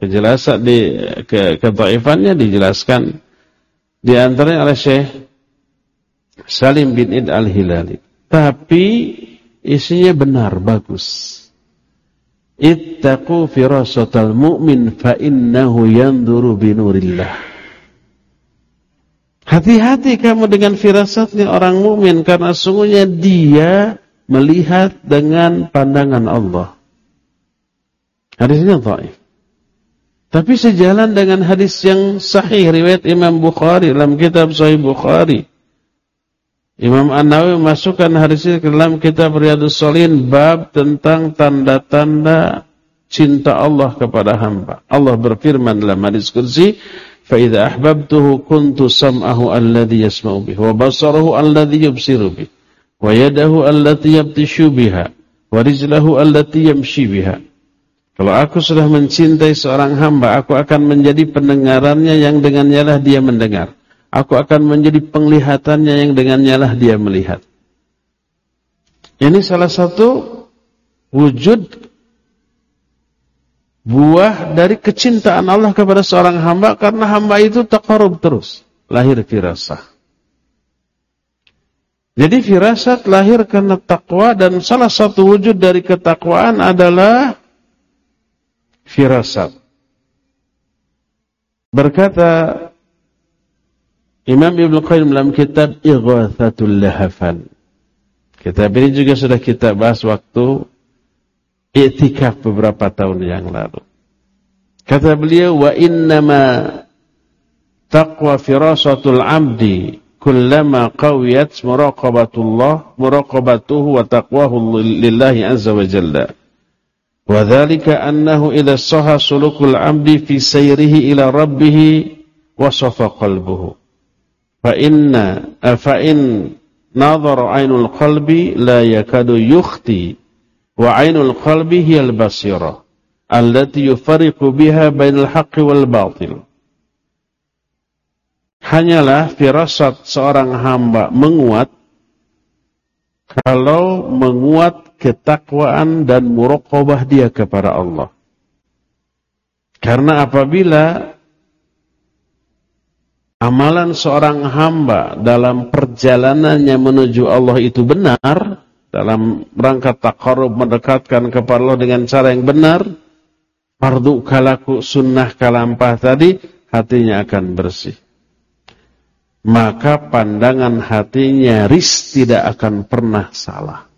Penjelasan di ke kedhaifannya dijelaskan di antaranya oleh Syekh Salim bin Id Al-Hilali. Tapi isinya benar, bagus. Ittaqu firasatal mu'min fa innahu yanduru binurillah. Hati-hati kamu dengan firasatnya orang mukmin karena sungguhnya dia melihat dengan pandangan Allah. Hadisnya dhaif. Tapi sejalan dengan hadis yang sahih riwayat Imam Bukhari dalam kitab Sahih Bukhari. Imam An-Nawawi masukkan hadis ini ke dalam kitab Riyadhus Shalihin bab tentang tanda-tanda cinta Allah kepada hamba. Allah berfirman dalam hadis kursi, فإذا أحببته كنت سمعه الذي يسمع به وبصره الذي يبصر به ويده التي يبتش بها ورجله التي يمشي بها Kalau aku sudah mencintai seorang hamba, aku akan menjadi pendengarannya yang dengannya lah dia mendengar. Aku akan menjadi penglihatannya yang dengannya lah dia melihat. Ini salah satu wujud buah dari kecintaan Allah kepada seorang hamba karena hamba itu takarub terus lahir firasah. Jadi firasat lahir karena takwa dan salah satu wujud dari ketakwaan adalah firasat. Berkata Imam Ibn Qayyim dalam kitab Ighathatul Lahafan. Kitab ini juga sudah kita bahas waktu i'tikaf beberapa tahun yang lalu. Kata beliau, wa innama taqwa firasatul abdi kullama qawiyat muraqabatullah muraqabatuhu wa taqwahu lillahi azza wa jalla. Wa dhalika annahu idha saha sulukul abdi fi sayrihi ila rabbih wasafa qalbuhu. Fa inna fa in nadhara ainul qalbi la yakadu yukhti Wa ainul qalbi hiyal basirah allati yufariqu biha bainal haqqi wal batil. Hanyalah firasat seorang hamba menguat kalau menguat ketakwaan dan muraqabah dia kepada Allah. Karena apabila amalan seorang hamba dalam perjalanannya menuju Allah itu benar, dalam rangka takarub mendekatkan kepada Allah dengan cara yang benar, fardu kalaku sunnah kalampah tadi, hatinya akan bersih. Maka pandangan hatinya ris tidak akan pernah salah.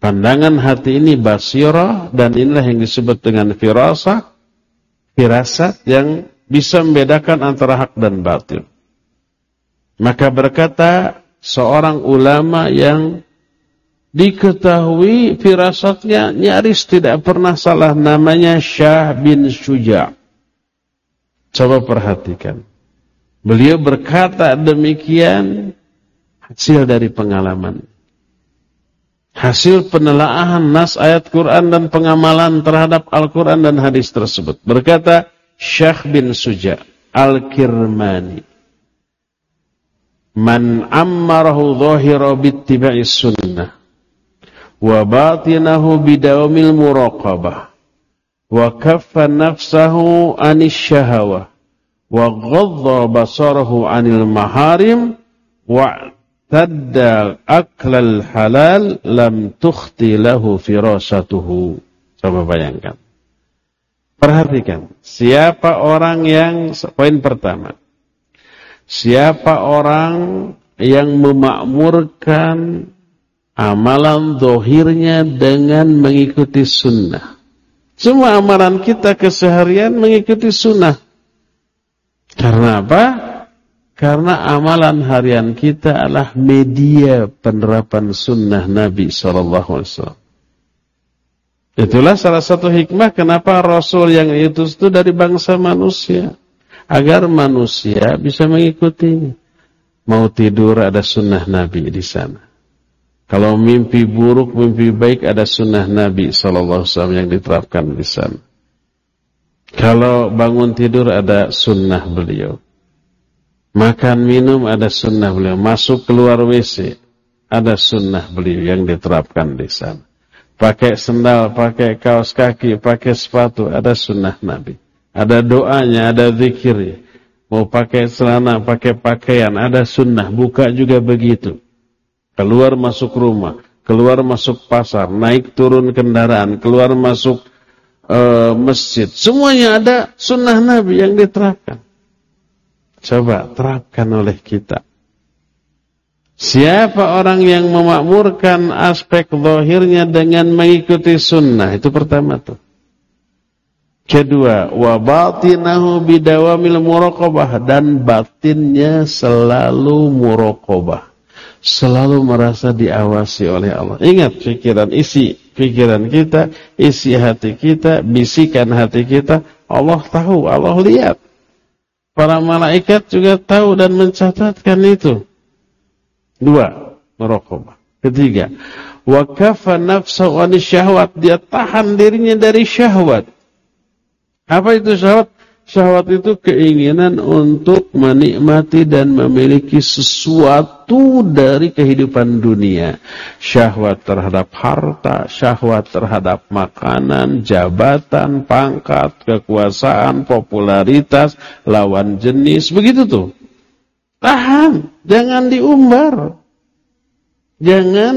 Pandangan hati ini basirah dan inilah yang disebut dengan firasah, firasat yang bisa membedakan antara hak dan batil. Maka berkata seorang ulama yang diketahui firasatnya nyaris tidak pernah salah namanya Syah bin Suja. Coba perhatikan. Beliau berkata demikian hasil dari pengalaman. hasil penelaahan nas ayat Quran dan pengamalan terhadap Al-Quran dan hadis tersebut. Berkata Syekh bin Suja Al-Kirmani, Man ammarahu zahira bittiba'i sunnah, wa batinahu bidawamil muraqabah, wa kaffa nafsahu anis syahawah, wa ghadha basarahu anil maharim, wa tadda aklal halal lam tukhti lahu firasatuhu. Coba bayangkan. Perhatikan, siapa orang yang poin pertama. Siapa orang yang memakmurkan amalan dohirnya dengan mengikuti sunnah. Semua amalan kita keseharian mengikuti sunnah. Karena apa? Karena amalan harian kita adalah media penerapan sunnah Nabi SAW. Itulah salah satu hikmah kenapa Rasul yang itu itu dari bangsa manusia. Agar manusia bisa mengikutinya. Mau tidur ada sunnah Nabi di sana. Kalau mimpi buruk, mimpi baik ada sunnah Nabi SAW yang diterapkan di sana. Kalau bangun tidur ada sunnah beliau. Makan minum ada sunnah beliau. Masuk keluar WC ada sunnah beliau yang diterapkan di sana. Pakai sendal, pakai kaos kaki, pakai sepatu ada sunnah Nabi. Ada doanya, ada zikirnya. Mau pakai celana, pakai pakaian, ada sunnah. Buka juga begitu. Keluar masuk rumah, keluar masuk pasar, naik turun kendaraan, keluar masuk uh, masjid. Semuanya ada sunnah Nabi yang diterapkan. Coba terapkan oleh kita. Siapa orang yang memakmurkan aspek zahirnya dengan mengikuti sunnah? Itu pertama tuh. Kedua, wa batinahu bidawamil muraqabah dan batinnya selalu muraqabah. Selalu merasa diawasi oleh Allah. Ingat pikiran isi pikiran kita, isi hati kita, bisikan hati kita, Allah tahu, Allah lihat. Para malaikat juga tahu dan mencatatkan itu. Dua, merokobah. Ketiga, wakafa nafsahu syahwat. Dia tahan dirinya dari syahwat. Apa itu syahwat? Syahwat itu keinginan untuk menikmati dan memiliki sesuatu dari kehidupan dunia. Syahwat terhadap harta, syahwat terhadap makanan, jabatan, pangkat, kekuasaan, popularitas, lawan jenis, begitu tuh. Tahan, jangan diumbar. Jangan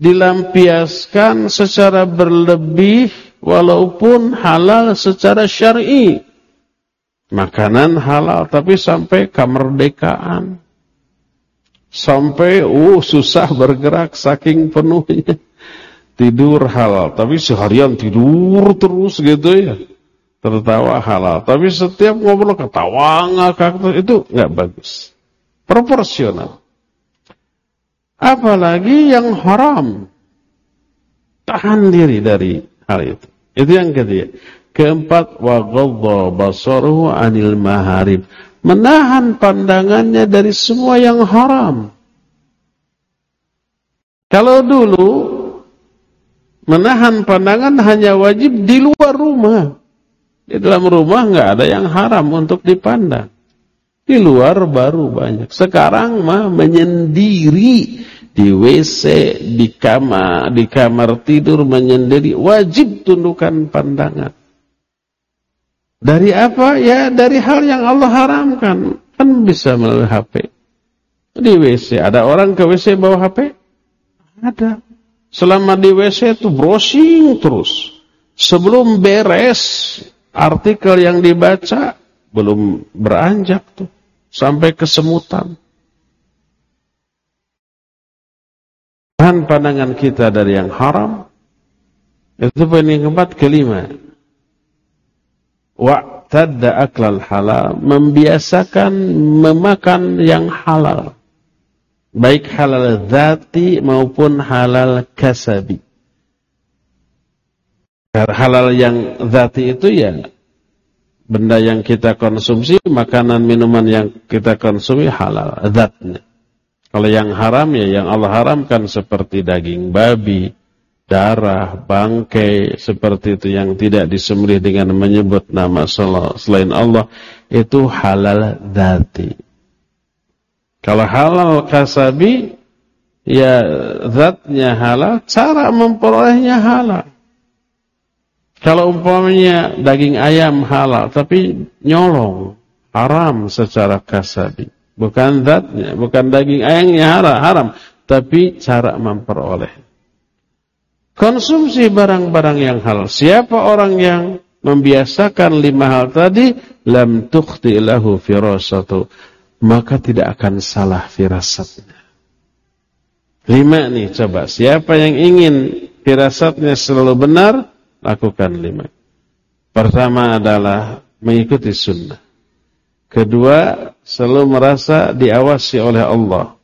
dilampiaskan secara berlebih walaupun halal secara syar'i. Makanan halal tapi sampai kemerdekaan. Sampai uh susah bergerak saking penuhnya. Tidur halal, tapi seharian tidur terus gitu ya. Tertawa halal, tapi setiap ngobrol ketawa ngakak itu nggak bagus. Proporsional. Apalagi yang haram. Tahan diri dari hal itu. Itu yang ketiga. Keempat, wa ghadha basaruhu anil maharib. Menahan pandangannya dari semua yang haram. Kalau dulu menahan pandangan hanya wajib di luar rumah. Di dalam rumah nggak ada yang haram untuk dipandang. Di luar baru banyak. Sekarang mah menyendiri di WC, di kamar, di kamar tidur menyendiri, wajib tundukkan pandangan. Dari apa? Ya dari hal yang Allah haramkan. Kan bisa melalui HP. Di WC, ada orang ke WC bawa HP? Ada. Selama di WC itu browsing terus. Sebelum beres artikel yang dibaca, belum beranjak tuh. Sampai kesemutan. Tahan pandangan kita dari yang haram. Itu poin yang keempat, kelima. Wa'tadda aklal halal. Membiasakan memakan yang halal. Baik halal zati maupun halal kasabi. Halal yang zati itu ya benda yang kita konsumsi, makanan minuman yang kita konsumi halal zatnya. Kalau yang haram ya yang Allah haramkan seperti daging babi, darah, bangkai, seperti itu yang tidak disembelih dengan menyebut nama selain Allah, itu halal dhati. Kalau halal kasabi, ya zatnya halal, cara memperolehnya halal. Kalau umpamanya daging ayam halal, tapi nyolong, haram secara kasabi. Bukan zatnya, bukan daging ayamnya haram, haram tapi cara memperoleh. Konsumsi barang-barang yang halal. Siapa orang yang membiasakan lima hal tadi, lam tukhti lahu firasatu, maka tidak akan salah firasatnya. Lima nih coba, siapa yang ingin firasatnya selalu benar, lakukan lima. Pertama adalah mengikuti sunnah. Kedua, selalu merasa diawasi oleh Allah.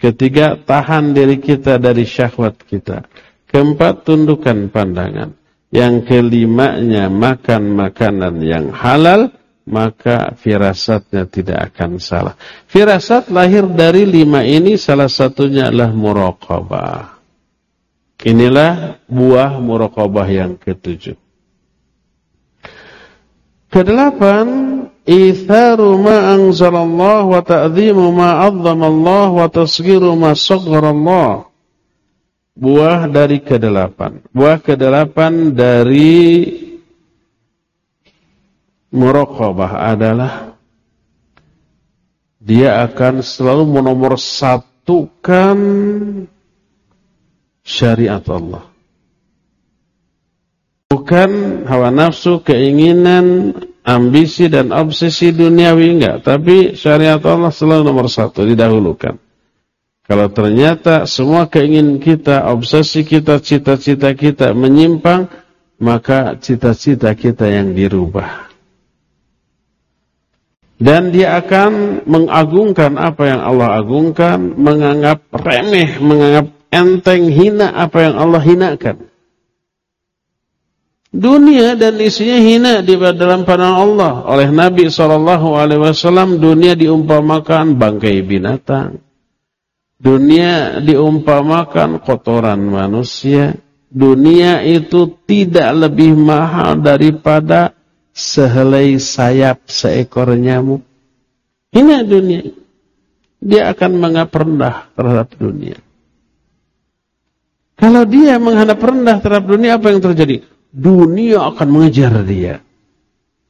Ketiga, tahan diri kita dari syahwat kita. Keempat, tundukkan pandangan. Yang kelimanya, makan makanan yang halal, maka firasatnya tidak akan salah. Firasat lahir dari lima ini, salah satunya adalah muraqabah. Inilah buah muraqabah yang ketujuh. Kedelapan, itharu ma anzalallah wa ta'zimu ma azzamallah wa tasgiru ma sagharallah buah dari kedelapan. Buah kedelapan dari muraqabah adalah dia akan selalu menomor satukan syariat Allah. Bukan hawa nafsu, keinginan, ambisi dan obsesi duniawi enggak, tapi syariat Allah selalu nomor satu didahulukan. Kalau ternyata semua keinginan kita, obsesi kita, cita-cita kita menyimpang, maka cita-cita kita yang dirubah. Dan dia akan mengagungkan apa yang Allah agungkan, menganggap remeh, menganggap enteng, hina apa yang Allah hinakan. Dunia dan isinya hina di dalam pandangan Allah. Oleh Nabi SAW, dunia diumpamakan bangkai binatang Dunia diumpamakan kotoran manusia. Dunia itu tidak lebih mahal daripada sehelai sayap seekor nyamuk. Ini dunia. Dia akan menganggap rendah terhadap dunia. Kalau dia menghadap rendah terhadap dunia, apa yang terjadi? Dunia akan mengejar dia.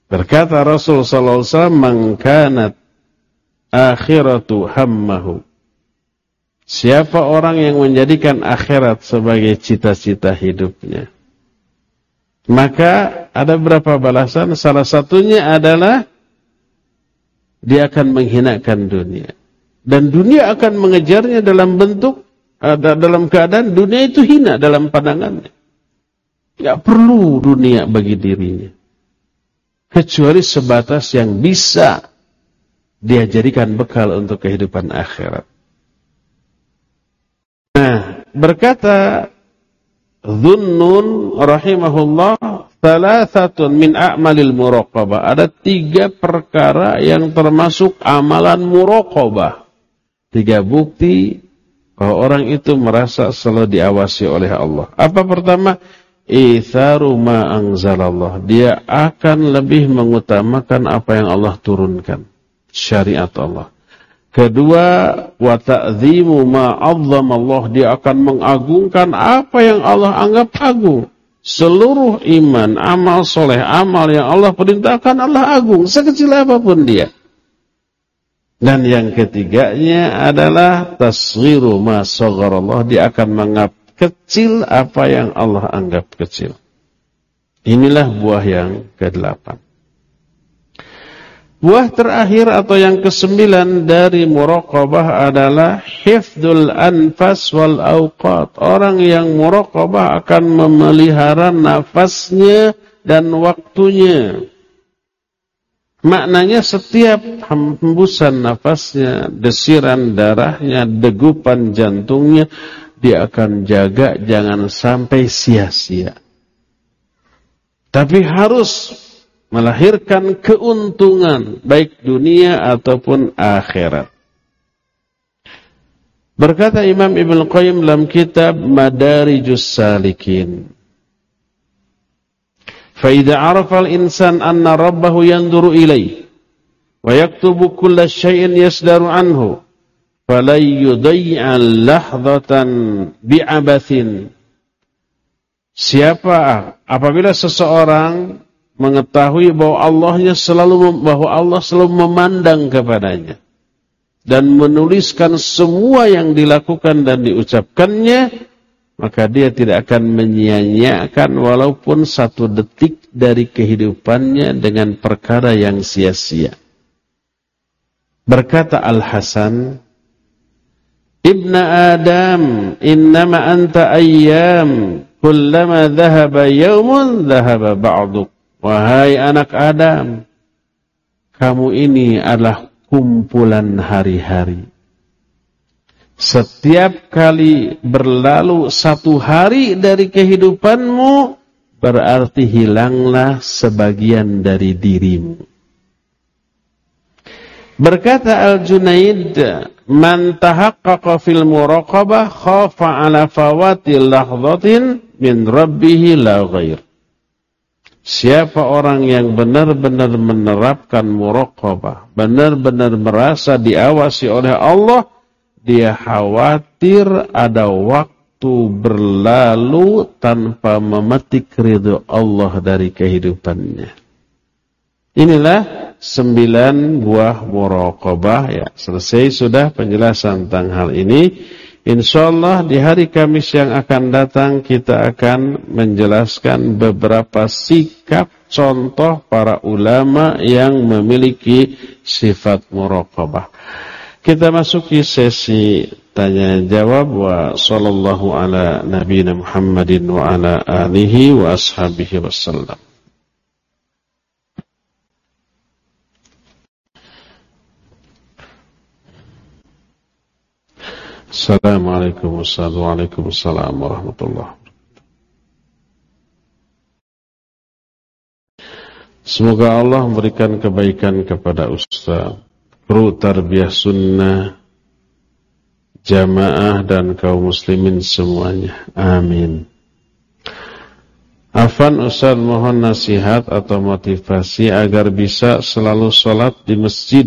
Berkata Rasul sallallahu alaihi wasallam, "Man akhiratu hammahu." Siapa orang yang menjadikan akhirat sebagai cita-cita hidupnya? Maka ada berapa balasan? Salah satunya adalah dia akan menghinakan dunia. Dan dunia akan mengejarnya dalam bentuk, dalam keadaan dunia itu hina dalam pandangannya. Tidak perlu dunia bagi dirinya. Kecuali sebatas yang bisa dia jadikan bekal untuk kehidupan akhirat. Berkata Dhunnun rahimahullah Thalathatun min a'malil muraqabah. Ada tiga perkara yang termasuk amalan muraqabah. Tiga bukti bahwa orang itu merasa selalu diawasi oleh Allah. Apa pertama? Itharu ma anzalallah. Dia akan lebih mengutamakan apa yang Allah turunkan. Syariat Allah Kedua, wa ta'zimu ma Allah dia akan mengagungkan apa yang Allah anggap agung. Seluruh iman, amal soleh, amal yang Allah perintahkan Allah agung, sekecil apa pun dia. Dan yang ketiganya adalah tasghiru ma Allah dia akan menganggap kecil apa yang Allah anggap kecil. Inilah buah yang kedelapan. Buah terakhir atau yang kesembilan dari muraqabah adalah hifdzul anfas wal awqat. Orang yang muraqabah akan memelihara nafasnya dan waktunya. Maknanya setiap hembusan nafasnya, desiran darahnya, degupan jantungnya, dia akan jaga jangan sampai sia-sia. Tapi harus melahirkan keuntungan baik dunia ataupun akhirat. Berkata Imam Ibn Qayyim dalam kitab Madarijus Salikin. فإذا عرف الإنسان أن ربه ينظر إليه ويكتب كل شيء يصدر عنه فلن يضيع لحظة بعبث Siapa apabila seseorang mengetahui bahwa Allahnya selalu bahwa Allah selalu memandang kepadanya dan menuliskan semua yang dilakukan dan diucapkannya, maka dia tidak akan menyia-nyiakan walaupun satu detik dari kehidupannya dengan perkara yang sia-sia. Berkata Al-Hasan, Ibna Adam, innama anta ayyam, kullama dhahaba yawmun, dhahaba ba'duk. Wahai anak Adam, kamu ini adalah kumpulan hari-hari. Setiap kali berlalu satu hari dari kehidupanmu, berarti hilanglah sebagian dari dirimu. Berkata Al-Junaid, "Man tahaqqaqa fil muraqabah khafa 'ala fawati lahzatin min rabbih la ghair." Siapa orang yang benar-benar menerapkan muraqabah, benar-benar merasa diawasi oleh Allah, dia khawatir ada waktu berlalu tanpa memetik ridho Allah dari kehidupannya. Inilah sembilan buah muraqabah ya. Selesai sudah penjelasan tentang hal ini. Insyaallah di hari Kamis yang akan datang kita akan menjelaskan beberapa sikap contoh para ulama yang memiliki sifat muraqabah. Kita masuki sesi tanya jawab wa sallallahu ala nabiyina Muhammadin wa ala alihi wa ashabihi wasallam. Assalamualaikum warahmatullahi wabarakatuh. Semoga Allah memberikan kebaikan kepada Ustaz, kru tarbiyah sunnah, jamaah dan kaum muslimin semuanya. Amin. Afan Ustaz mohon nasihat atau motivasi agar bisa selalu sholat di masjid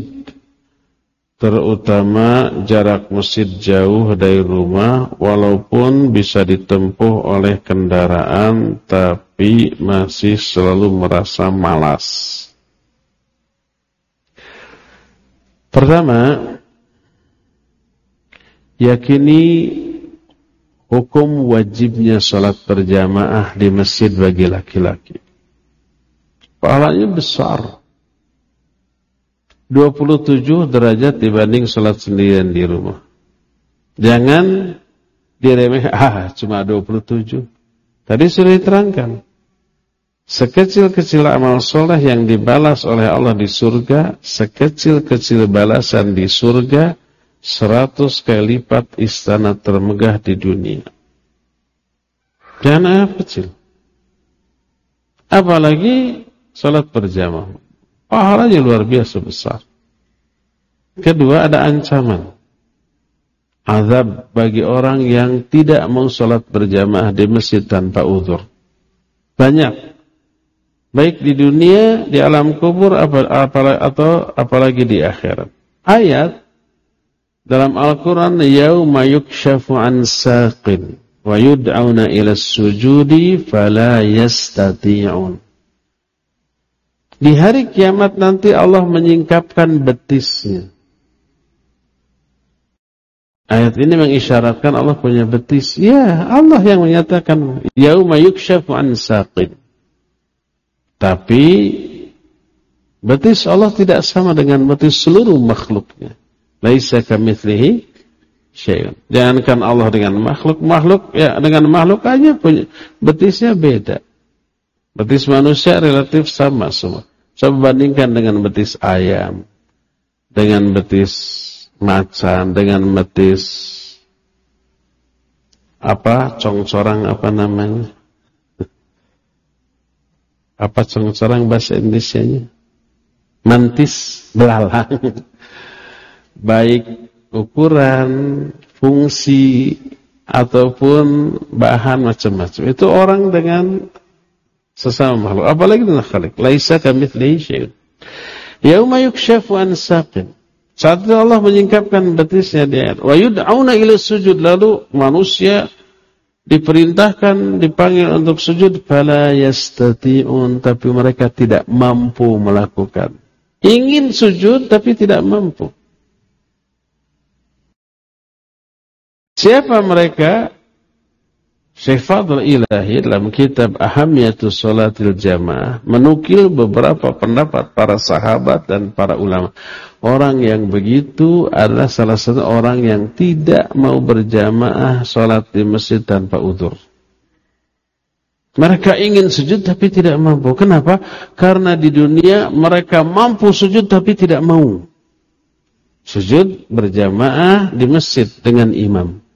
terutama jarak masjid jauh dari rumah walaupun bisa ditempuh oleh kendaraan tapi masih selalu merasa malas. Pertama, yakini hukum wajibnya sholat berjamaah di masjid bagi laki-laki. Pahalanya besar. 27 derajat dibanding sholat sendirian di rumah. Jangan diremeh, (laughs) ah cuma 27. Tadi sudah diterangkan. Sekecil-kecil amal soleh yang dibalas oleh Allah di surga, sekecil-kecil balasan di surga, seratus kali lipat istana termegah di dunia. Jangan anggap kecil. Apalagi sholat berjamaah. Pahalanya luar biasa besar. Kedua ada ancaman. Azab bagi orang yang tidak mau sholat berjamaah di masjid tanpa uzur. Banyak. Baik di dunia, di alam kubur, atau apalagi di akhirat. Ayat dalam Al-Quran, yukshafu an saqin, wa yud'auna ila sujudi, fala yastati'un. Di hari kiamat nanti Allah menyingkapkan betisnya. Ayat ini mengisyaratkan Allah punya betis. Ya, Allah yang menyatakan yauma yukshafu an saqin. Tapi betis Allah tidak sama dengan betis seluruh makhluknya. Laisa kamitslihi syai'un. Jangankan Allah dengan makhluk, makhluk ya dengan makhluk aja punya betisnya beda. Betis manusia relatif sama semua. Coba bandingkan dengan betis ayam, dengan betis macan, dengan betis apa congcorang apa namanya? (laughs) Apa congcorang bahasa Indonesia-nya? Mantis belalang. (laughs) Baik ukuran, fungsi ataupun bahan macam-macam. Itu orang dengan sesama makhluk. Apalagi dengan khalik. Laisa kamitslihi syai'un. Yauma yukshafu an saqin. Saat itu Allah menyingkapkan betisnya di ayat. Wa yud'auna ila sujud. Lalu manusia diperintahkan, dipanggil untuk sujud. Fala yastati'un. Tapi mereka tidak mampu melakukan. Ingin sujud tapi tidak mampu. Siapa mereka? Syekh Fadl Ilahi dalam kitab Ahamiyatus Salatil Jamaah menukil beberapa pendapat para sahabat dan para ulama. Orang yang begitu adalah salah satu orang yang tidak mau berjamaah salat di masjid tanpa udur. Mereka ingin sujud tapi tidak mampu. Kenapa? Karena di dunia mereka mampu sujud tapi tidak mau. Sujud berjamaah di masjid dengan imam.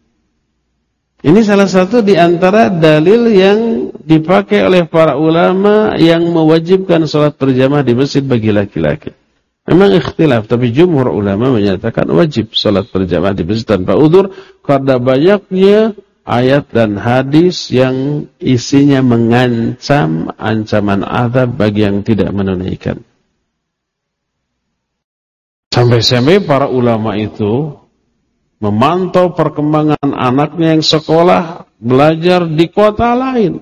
Ini salah satu di antara dalil yang dipakai oleh para ulama yang mewajibkan sholat berjamaah di masjid bagi laki-laki. Memang ikhtilaf, tapi jumhur ulama menyatakan wajib sholat berjamaah di masjid tanpa udur karena banyaknya ayat dan hadis yang isinya mengancam ancaman azab bagi yang tidak menunaikan. Sampai-sampai para ulama itu memantau perkembangan anaknya yang sekolah, belajar di kota lain.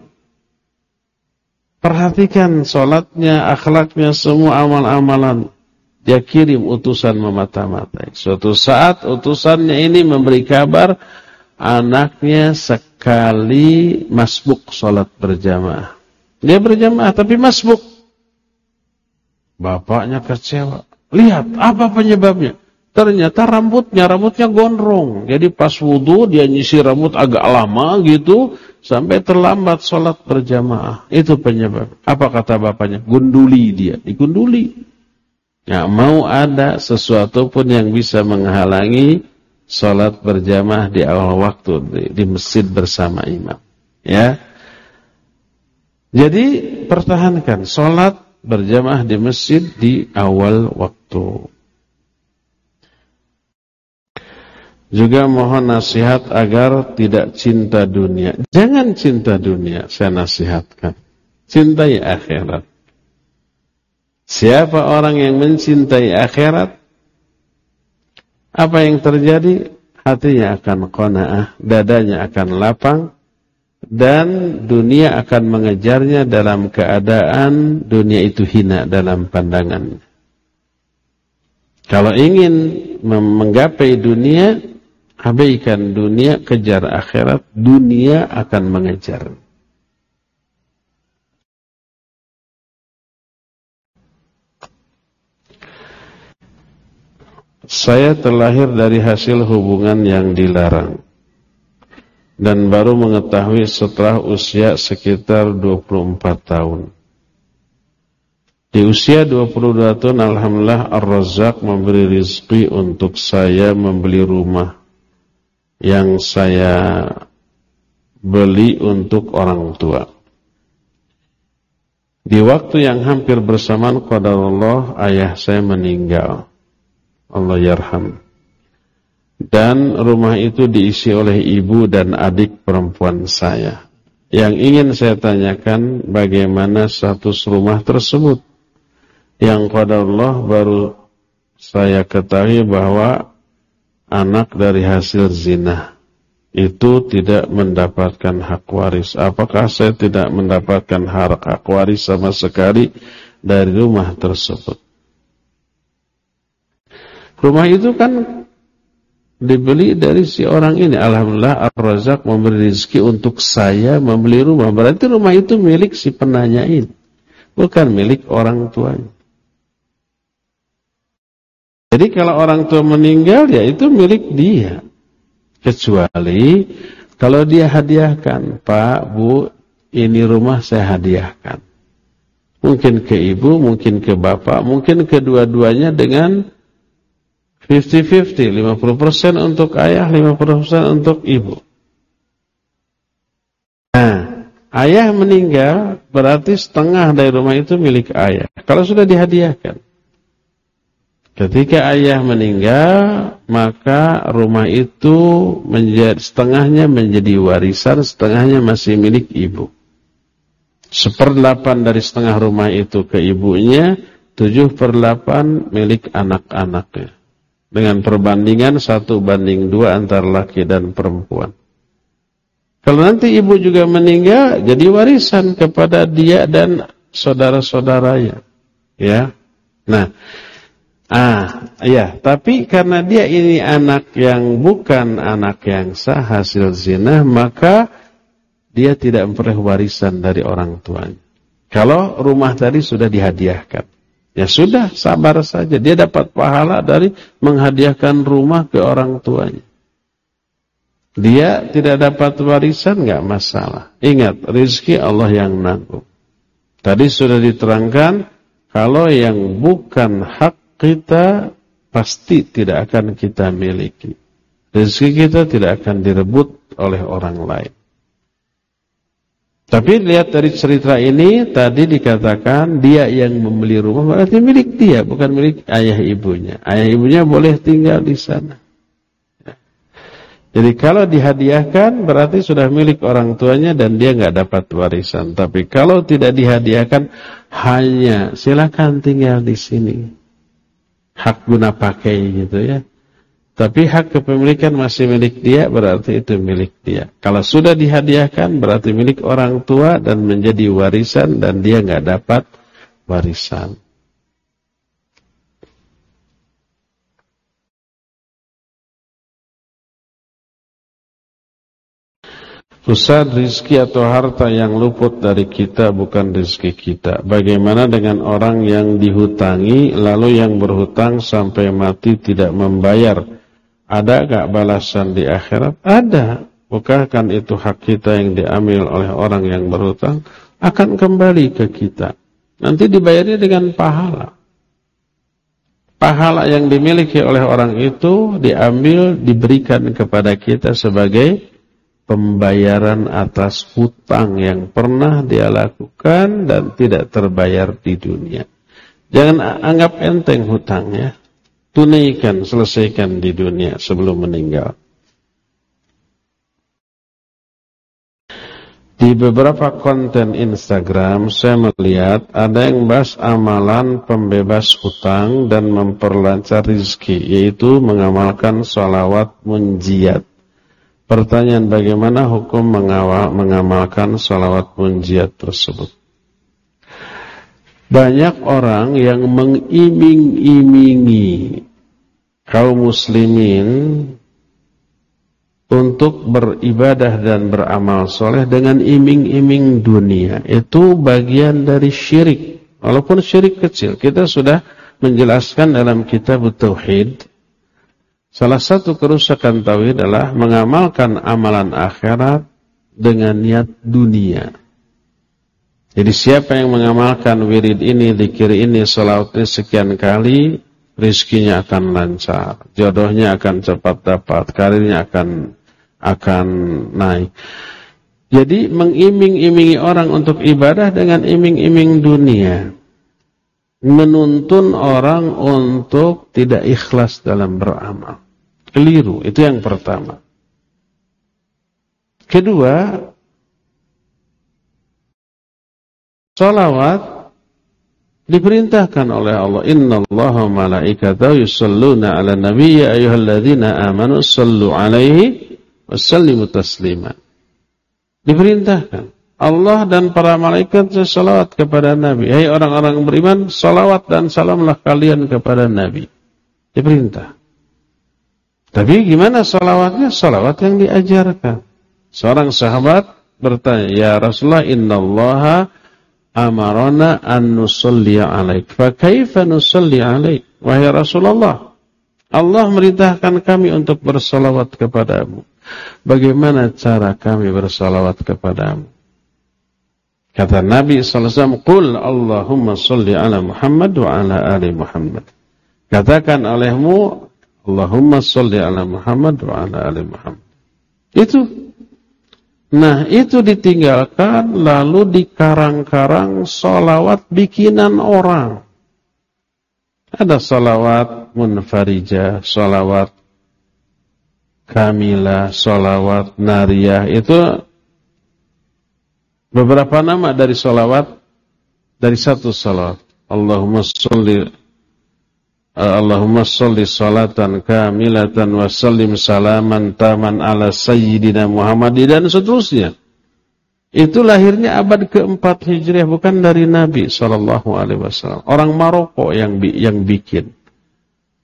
Perhatikan sholatnya, akhlaknya, semua amal-amalan. Dia kirim utusan memata-matai. Suatu saat utusannya ini memberi kabar anaknya sekali masbuk sholat berjamaah. Dia berjamaah tapi masbuk. Bapaknya kecewa. Lihat apa penyebabnya. Ternyata rambutnya, rambutnya gondrong. Jadi pas wudhu dia nyisir rambut agak lama gitu. Sampai terlambat sholat berjamaah. Itu penyebab. Apa kata bapaknya? Gunduli dia. Digunduli. Ya, mau ada sesuatu pun yang bisa menghalangi sholat berjamaah di awal waktu. Di, di masjid bersama imam. Ya. Jadi pertahankan sholat berjamaah di masjid di awal waktu. Juga mohon nasihat agar tidak cinta dunia. Jangan cinta dunia, saya nasihatkan. Cintai akhirat. Siapa orang yang mencintai akhirat, apa yang terjadi? Hatinya akan qanaah, dadanya akan lapang, dan dunia akan mengejarnya dalam keadaan dunia itu hina dalam pandangannya. Kalau ingin menggapai dunia, abaikan dunia, kejar akhirat, dunia akan mengejar. Saya terlahir dari hasil hubungan yang dilarang dan baru mengetahui setelah usia sekitar 24 tahun. Di usia 22 tahun Alhamdulillah Ar-Razak memberi rizki untuk saya membeli rumah yang saya beli untuk orang tua. Di waktu yang hampir bersamaan kepada Allah, ayah saya meninggal. Allah yarham. Dan rumah itu diisi oleh ibu dan adik perempuan saya. Yang ingin saya tanyakan bagaimana status rumah tersebut. Yang kepada Allah baru saya ketahui bahwa anak dari hasil zina itu tidak mendapatkan hak waris. Apakah saya tidak mendapatkan hak, hak waris sama sekali dari rumah tersebut? Rumah itu kan dibeli dari si orang ini. Alhamdulillah Ar-Razak memberi rezeki untuk saya membeli rumah. Berarti rumah itu milik si penanya ini. Bukan milik orang tuanya. Jadi kalau orang tua meninggal ya itu milik dia. Kecuali kalau dia hadiahkan, Pak, Bu, ini rumah saya hadiahkan. Mungkin ke ibu, mungkin ke bapak, mungkin kedua-duanya dengan 50-50, 50% untuk ayah, 50% untuk ibu. Nah, ayah meninggal berarti setengah dari rumah itu milik ayah. Kalau sudah dihadiahkan. Ketika ayah meninggal, maka rumah itu menjadi setengahnya menjadi warisan, setengahnya masih milik ibu. Seperdelapan dari setengah rumah itu ke ibunya, tujuh per delapan milik anak-anaknya. Dengan perbandingan satu banding dua antara laki dan perempuan. Kalau nanti ibu juga meninggal, jadi warisan kepada dia dan saudara-saudaranya. Ya. Nah, Ah, iya, tapi karena dia ini anak yang bukan anak yang sah hasil zina, maka dia tidak memperoleh warisan dari orang tuanya. Kalau rumah tadi sudah dihadiahkan, ya sudah sabar saja, dia dapat pahala dari menghadiahkan rumah ke orang tuanya. Dia tidak dapat warisan nggak masalah. Ingat, rizki Allah yang nanggung. Tadi sudah diterangkan kalau yang bukan hak kita pasti tidak akan kita miliki. Rezeki kita tidak akan direbut oleh orang lain. Tapi lihat dari cerita ini, tadi dikatakan dia yang membeli rumah berarti milik dia, bukan milik ayah ibunya. Ayah ibunya boleh tinggal di sana. Jadi kalau dihadiahkan berarti sudah milik orang tuanya dan dia nggak dapat warisan. Tapi kalau tidak dihadiahkan hanya silakan tinggal di sini hak guna pakai gitu ya. Tapi hak kepemilikan masih milik dia berarti itu milik dia. Kalau sudah dihadiahkan berarti milik orang tua dan menjadi warisan dan dia nggak dapat warisan. Ustaz, rizki atau harta yang luput dari kita bukan rizki kita. Bagaimana dengan orang yang dihutangi, lalu yang berhutang sampai mati tidak membayar? Ada gak balasan di akhirat? Ada. Bukankah itu hak kita yang diambil oleh orang yang berhutang? Akan kembali ke kita. Nanti dibayarnya dengan pahala. Pahala yang dimiliki oleh orang itu diambil, diberikan kepada kita sebagai pembayaran atas hutang yang pernah dia lakukan dan tidak terbayar di dunia. Jangan anggap enteng hutangnya. Tunaikan, selesaikan di dunia sebelum meninggal. Di beberapa konten Instagram saya melihat ada yang bahas amalan pembebas hutang dan memperlancar rizki, yaitu mengamalkan salawat munjiat. Pertanyaan bagaimana hukum mengawal, mengamalkan salawat munjiat tersebut? Banyak orang yang mengiming-imingi kaum muslimin untuk beribadah dan beramal soleh dengan iming-iming dunia. Itu bagian dari syirik. Walaupun syirik kecil. Kita sudah menjelaskan dalam kitab Tauhid Salah satu kerusakan tauhid adalah mengamalkan amalan akhirat dengan niat dunia. Jadi siapa yang mengamalkan wirid ini, dikir ini, salawat ini sekian kali, rizkinya akan lancar, jodohnya akan cepat dapat, karirnya akan akan naik. Jadi mengiming-imingi orang untuk ibadah dengan iming-iming dunia menuntun orang untuk tidak ikhlas dalam beramal. Keliru, itu yang pertama. Kedua, salawat diperintahkan oleh Allah. Inna Allah malaikatahu yusalluna ala nabiyya ayuhalladzina amanu sallu alaihi wassallimu taslima. Diperintahkan. Allah dan para malaikat salawat kepada Nabi. Hai orang-orang beriman, salawat dan salamlah kalian kepada Nabi. Diperintah. Tapi gimana salawatnya? Salawat yang diajarkan. Seorang sahabat bertanya, Ya Rasulullah, Inna allaha amarona an nusalli alaik. Fa kaifa nusalli alaik? Wahai Rasulullah, Allah merintahkan kami untuk bersalawat kepadamu. Bagaimana cara kami bersalawat kepadamu? Kata Nabi SAW, Qul Allahumma salli ala Muhammad wa ala ali Muhammad. Katakan olehmu, Allahumma salli ala Muhammad wa ala ali Muhammad. Itu. Nah, itu ditinggalkan lalu dikarang-karang solawat bikinan orang. Ada salawat munfarijah, salawat kamila, salawat nariyah. Itu beberapa nama dari salawat dari satu salawat. Allahumma salli Allahumma salli salatan kamilatan wa sallim salaman taman ala sayyidina Muhammad dan seterusnya. Itu lahirnya abad keempat Hijriah bukan dari Nabi Wasallam. Orang Maroko yang yang bikin.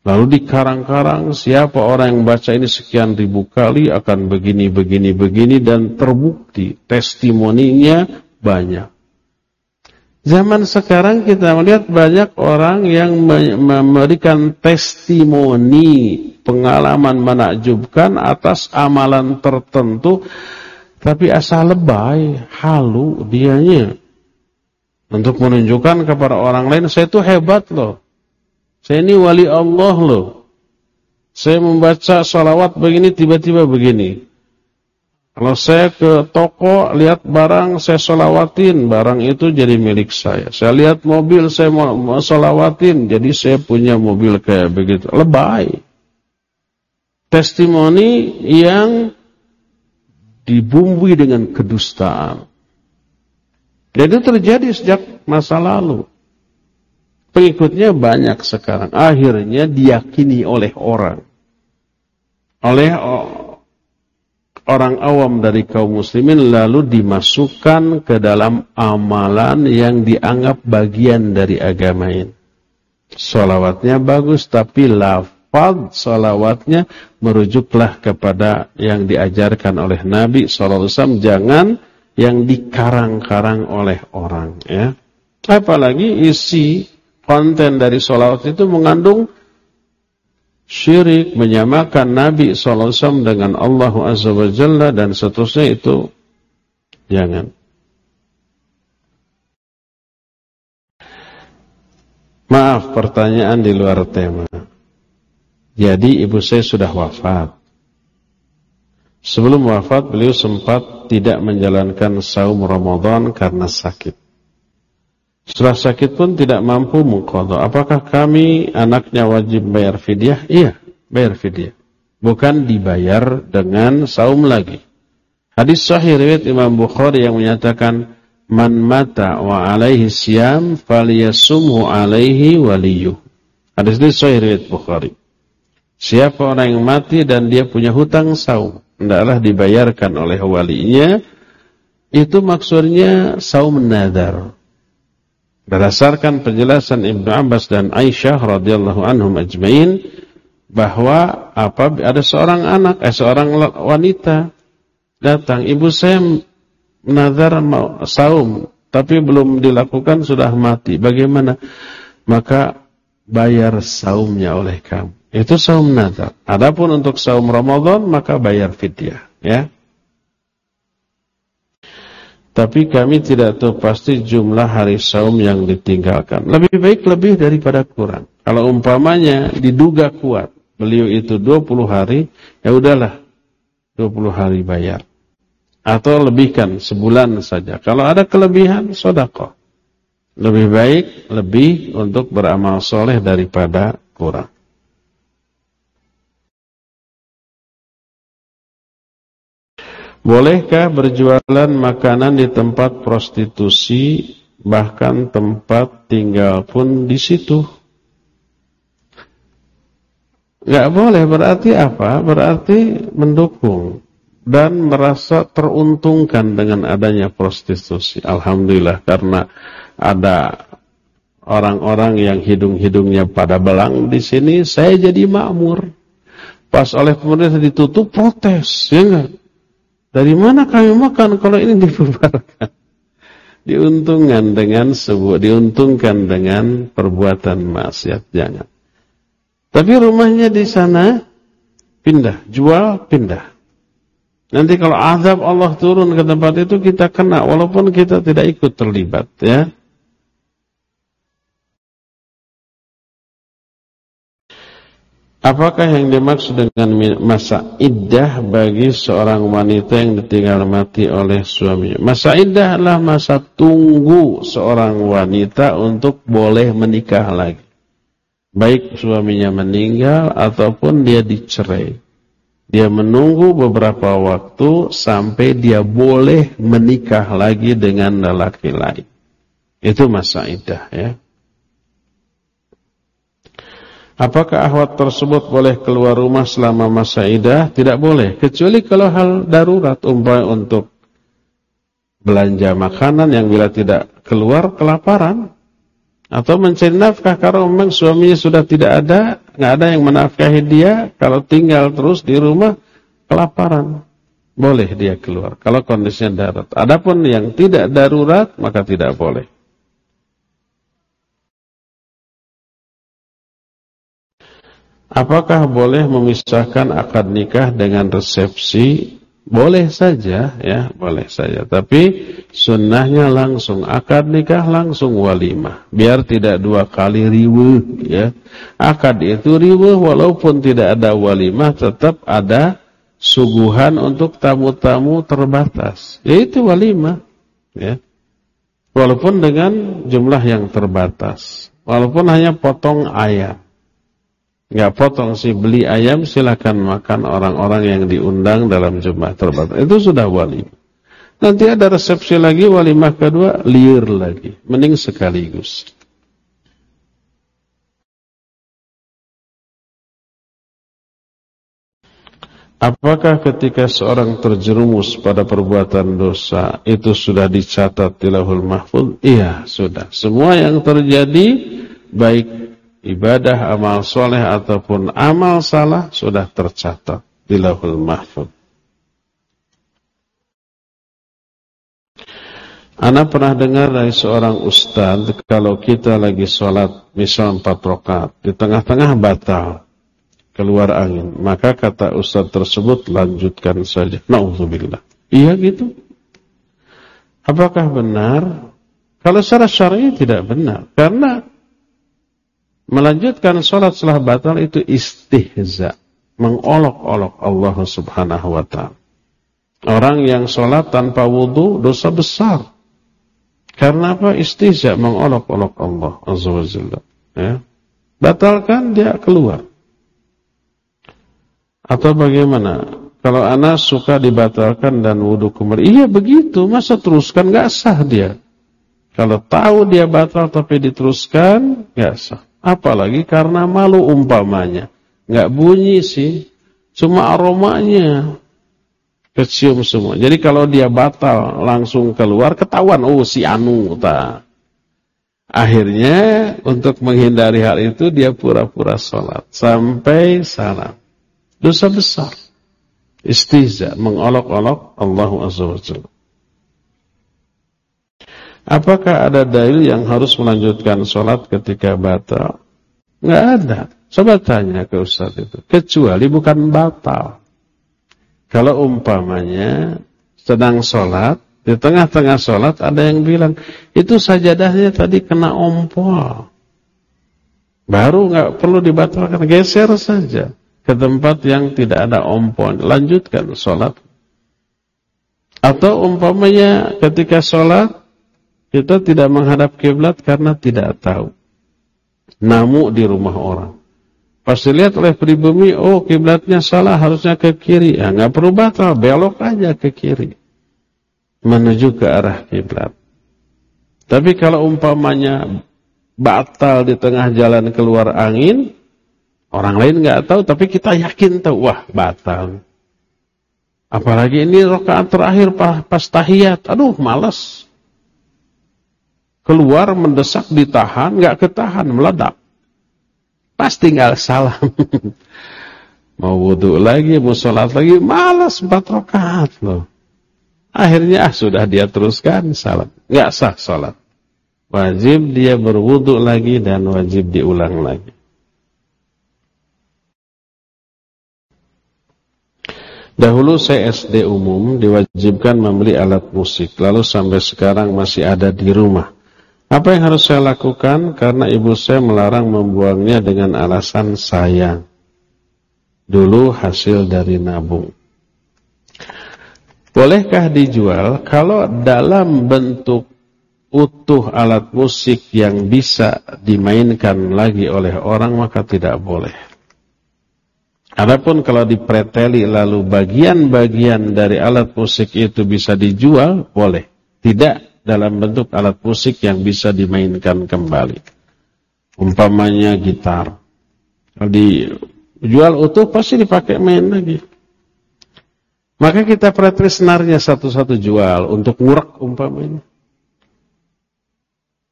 Lalu dikarang-karang siapa orang yang baca ini sekian ribu kali akan begini, begini, begini dan terbukti testimoninya banyak. Zaman sekarang kita melihat banyak orang yang memberikan testimoni pengalaman menakjubkan atas amalan tertentu tapi asal lebay, halu dianya. Untuk menunjukkan kepada orang lain, saya itu hebat loh. Saya ini wali Allah loh. Saya membaca salawat begini, tiba-tiba begini. Kalau saya ke toko, lihat barang, saya salawatin. Barang itu jadi milik saya. Saya lihat mobil, saya mau salawatin. Jadi saya punya mobil kayak begitu. Lebay. Testimoni yang dibumbui dengan kedustaan. Dan itu terjadi sejak masa lalu. Pengikutnya banyak sekarang. Akhirnya diyakini oleh orang. Oleh orang awam dari kaum muslimin lalu dimasukkan ke dalam amalan yang dianggap bagian dari agama ini. Salawatnya bagus tapi laf lafaz salawatnya merujuklah kepada yang diajarkan oleh Nabi SAW. Jangan yang dikarang-karang oleh orang. ya. Apalagi isi konten dari salawat itu mengandung syirik, menyamakan Nabi SAW dengan Allah Azza wa Jalla dan seterusnya itu jangan. Maaf pertanyaan di luar tema. Jadi ibu saya sudah wafat. Sebelum wafat beliau sempat tidak menjalankan saum Ramadan karena sakit. Setelah sakit pun tidak mampu mengkodok. Apakah kami anaknya wajib bayar fidyah? Iya, bayar fidyah. Bukan dibayar dengan saum lagi. Hadis sahih riwayat Imam Bukhari yang menyatakan man mata wa alaihi siyam falyasumhu alaihi waliyuh. Hadis ini sahih riwayat Bukhari. Siapa orang yang mati dan dia punya hutang saum, hendaklah dibayarkan oleh walinya. Itu maksudnya saum nadar. Berdasarkan penjelasan Ibnu Abbas dan Aisyah radhiyallahu anhum ajmain bahwa apa ada seorang anak, eh seorang wanita datang, ibu saya nazar mau saum tapi belum dilakukan sudah mati. Bagaimana? Maka bayar saumnya oleh kamu. Itu saum nazar. Adapun untuk saum Ramadan maka bayar fidyah, ya. Tapi kami tidak tahu pasti jumlah hari saum yang ditinggalkan. Lebih baik lebih daripada kurang. Kalau umpamanya diduga kuat, beliau itu 20 hari, ya udahlah 20 hari bayar. Atau lebihkan sebulan saja. Kalau ada kelebihan, sodakoh. Lebih baik, lebih untuk beramal soleh daripada kurang. Bolehkah berjualan makanan di tempat prostitusi bahkan tempat tinggal pun di situ? Gak boleh berarti apa? Berarti mendukung dan merasa teruntungkan dengan adanya prostitusi. Alhamdulillah karena ada orang-orang yang hidung-hidungnya pada belang di sini, saya jadi makmur. Pas oleh pemerintah ditutup protes, ya enggak? Dari mana kami makan kalau ini (laughs) dibubarkan? Diuntungkan dengan sebuah, diuntungkan dengan perbuatan maksiat jangan. Tapi rumahnya di sana pindah, jual pindah. Nanti kalau azab Allah turun ke tempat itu kita kena walaupun kita tidak ikut terlibat ya. Apakah yang dimaksud dengan masa iddah bagi seorang wanita yang ditinggal mati oleh suaminya? Masa iddah adalah masa tunggu seorang wanita untuk boleh menikah lagi. Baik suaminya meninggal ataupun dia dicerai. Dia menunggu beberapa waktu sampai dia boleh menikah lagi dengan lelaki lain. Itu masa idah ya. Apakah ahwat tersebut boleh keluar rumah selama masa idah? Tidak boleh, kecuali kalau hal darurat umpamanya untuk belanja makanan yang bila tidak keluar kelaparan atau mencari nafkah karena memang suaminya sudah tidak ada, nggak ada yang menafkahi dia, kalau tinggal terus di rumah kelaparan. Boleh dia keluar kalau kondisinya darurat. Adapun yang tidak darurat maka tidak boleh. Apakah boleh memisahkan akad nikah dengan resepsi? Boleh saja, ya, boleh saja. Tapi sunnahnya langsung akad nikah langsung walimah, biar tidak dua kali riweh, ya. Akad itu riweh walaupun tidak ada walimah, tetap ada suguhan untuk tamu-tamu terbatas, yaitu walimah, ya. Walaupun dengan jumlah yang terbatas, walaupun hanya potong ayam nggak potong sih beli ayam silakan makan orang-orang yang diundang dalam jumlah terbatas itu sudah wali nanti ada resepsi lagi walimah kedua liur lagi mending sekaligus Apakah ketika seorang terjerumus pada perbuatan dosa itu sudah dicatat di lahul mahfud? Iya, sudah. Semua yang terjadi baik ibadah, amal soleh ataupun amal salah sudah tercatat di lahul mahfud. Ana pernah dengar dari seorang ustaz kalau kita lagi sholat misal empat rakaat di tengah-tengah batal keluar angin maka kata ustaz tersebut lanjutkan saja. Nauzubillah. Iya gitu. Apakah benar? Kalau secara syar'i tidak benar karena Melanjutkan sholat setelah batal itu istihza. Mengolok-olok Allah subhanahu wa ta'ala. Orang yang sholat tanpa wudhu dosa besar. Karena apa? Istihza mengolok-olok Allah azza wa. Ya. Batalkan dia keluar. Atau bagaimana? Kalau anak suka dibatalkan dan wudhu kembali. Iya begitu. Masa teruskan? Gak sah dia. Kalau tahu dia batal tapi diteruskan, gak sah. Apalagi karena malu umpamanya. Nggak bunyi sih. Cuma aromanya. Kecium semua. Jadi kalau dia batal langsung keluar ketahuan. Oh si Anu. Ta. Akhirnya untuk menghindari hal itu dia pura-pura sholat. Sampai salam. Dosa besar. Istiza. Mengolok-olok Allah Azza wa Jalla. Apakah ada dalil yang harus melanjutkan sholat ketika batal? Nggak ada. Coba tanya ke Ustaz itu. Kecuali bukan batal. Kalau umpamanya sedang sholat, di tengah-tengah sholat ada yang bilang, itu sajadahnya tadi kena ompol. Baru nggak perlu dibatalkan, geser saja ke tempat yang tidak ada ompol. Lanjutkan sholat. Atau umpamanya ketika sholat, kita tidak menghadap kiblat karena tidak tahu. Namu di rumah orang. Pas dilihat oleh pribumi, oh kiblatnya salah, harusnya ke kiri. Ya, nggak perlu batal, belok aja ke kiri. Menuju ke arah kiblat. Tapi kalau umpamanya batal di tengah jalan keluar angin, orang lain nggak tahu, tapi kita yakin tahu, wah batal. Apalagi ini rokaat terakhir pas tahiyat, aduh malas keluar mendesak ditahan, nggak ketahan meledak. Pas tinggal salam. (laughs) mau wudhu lagi, mau sholat lagi, malas empat rakaat loh. Akhirnya ah, sudah dia teruskan salat, nggak sah sholat. Wajib dia berwudhu lagi dan wajib diulang lagi. Dahulu saya SD umum diwajibkan membeli alat musik, lalu sampai sekarang masih ada di rumah. Apa yang harus saya lakukan? Karena ibu saya melarang membuangnya dengan alasan sayang. Dulu hasil dari nabung. Bolehkah dijual? Kalau dalam bentuk utuh alat musik yang bisa dimainkan lagi oleh orang maka tidak boleh. Adapun kalau dipreteli lalu bagian-bagian dari alat musik itu bisa dijual, boleh. Tidak dalam bentuk alat musik yang bisa dimainkan kembali. Umpamanya gitar. Kalau dijual utuh pasti dipakai main lagi. Maka kita preteli senarnya satu-satu jual untuk ngurek umpamanya.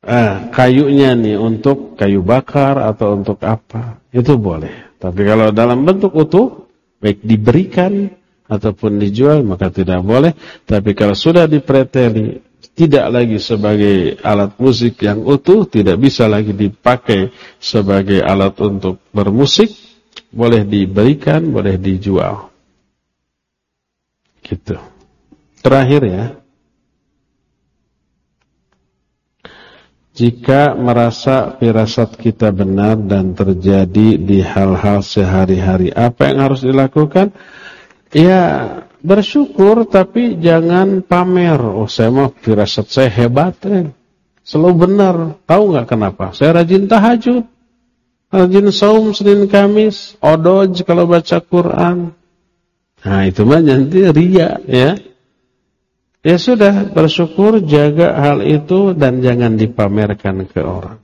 Ah, kayunya nih untuk kayu bakar atau untuk apa, itu boleh. Tapi kalau dalam bentuk utuh, baik diberikan ataupun dijual, maka tidak boleh. Tapi kalau sudah dipreteli, tidak lagi sebagai alat musik yang utuh, tidak bisa lagi dipakai sebagai alat untuk bermusik, boleh diberikan, boleh dijual. Gitu. Terakhir ya, Jika merasa firasat kita benar dan terjadi di hal-hal sehari-hari, apa yang harus dilakukan? Ya, bersyukur tapi jangan pamer. Oh, saya mau firasat saya hebat, eh. Selalu benar. Tahu nggak kenapa? Saya rajin tahajud. Rajin saum Senin Kamis, odoj kalau baca Quran. Nah, itu mah nanti ria, ya. Ya sudah, bersyukur, jaga hal itu dan jangan dipamerkan ke orang.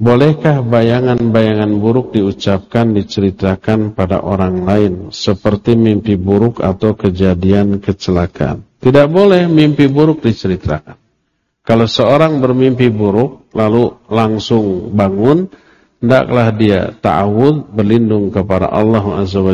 Bolehkah bayangan-bayangan buruk diucapkan, diceritakan pada orang lain seperti mimpi buruk atau kejadian kecelakaan? Tidak boleh mimpi buruk diceritakan. Kalau seorang bermimpi buruk lalu langsung bangun, hendaklah dia ta'awud berlindung kepada Allah Azza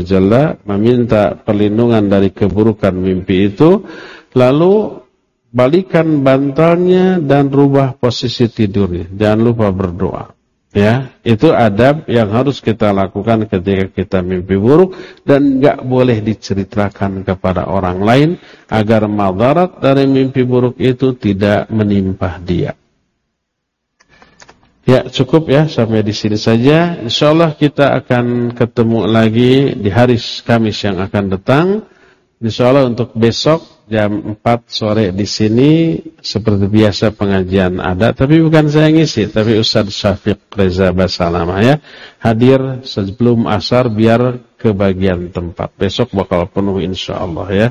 meminta perlindungan dari keburukan mimpi itu lalu balikan bantalnya dan rubah posisi tidurnya jangan lupa berdoa ya itu adab yang harus kita lakukan ketika kita mimpi buruk dan enggak boleh diceritakan kepada orang lain agar madarat dari mimpi buruk itu tidak menimpa dia Ya cukup ya sampai di sini saja. Insya Allah kita akan ketemu lagi di hari Kamis yang akan datang. Insya Allah untuk besok jam 4 sore di sini seperti biasa pengajian ada, tapi bukan saya ngisi, tapi Ustaz Syafiq Reza Basalama ya hadir sebelum asar biar ke bagian tempat. Besok bakal penuh insya Allah ya.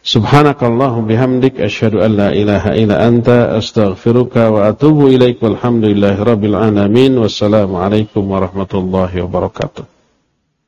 Subhanakallahum bihamdik asyhadu an la ilaha illa anta astaghfiruka wa atubu ilaik walhamdulillahi rabbil alamin wassalamu alaikum warahmatullahi wabarakatuh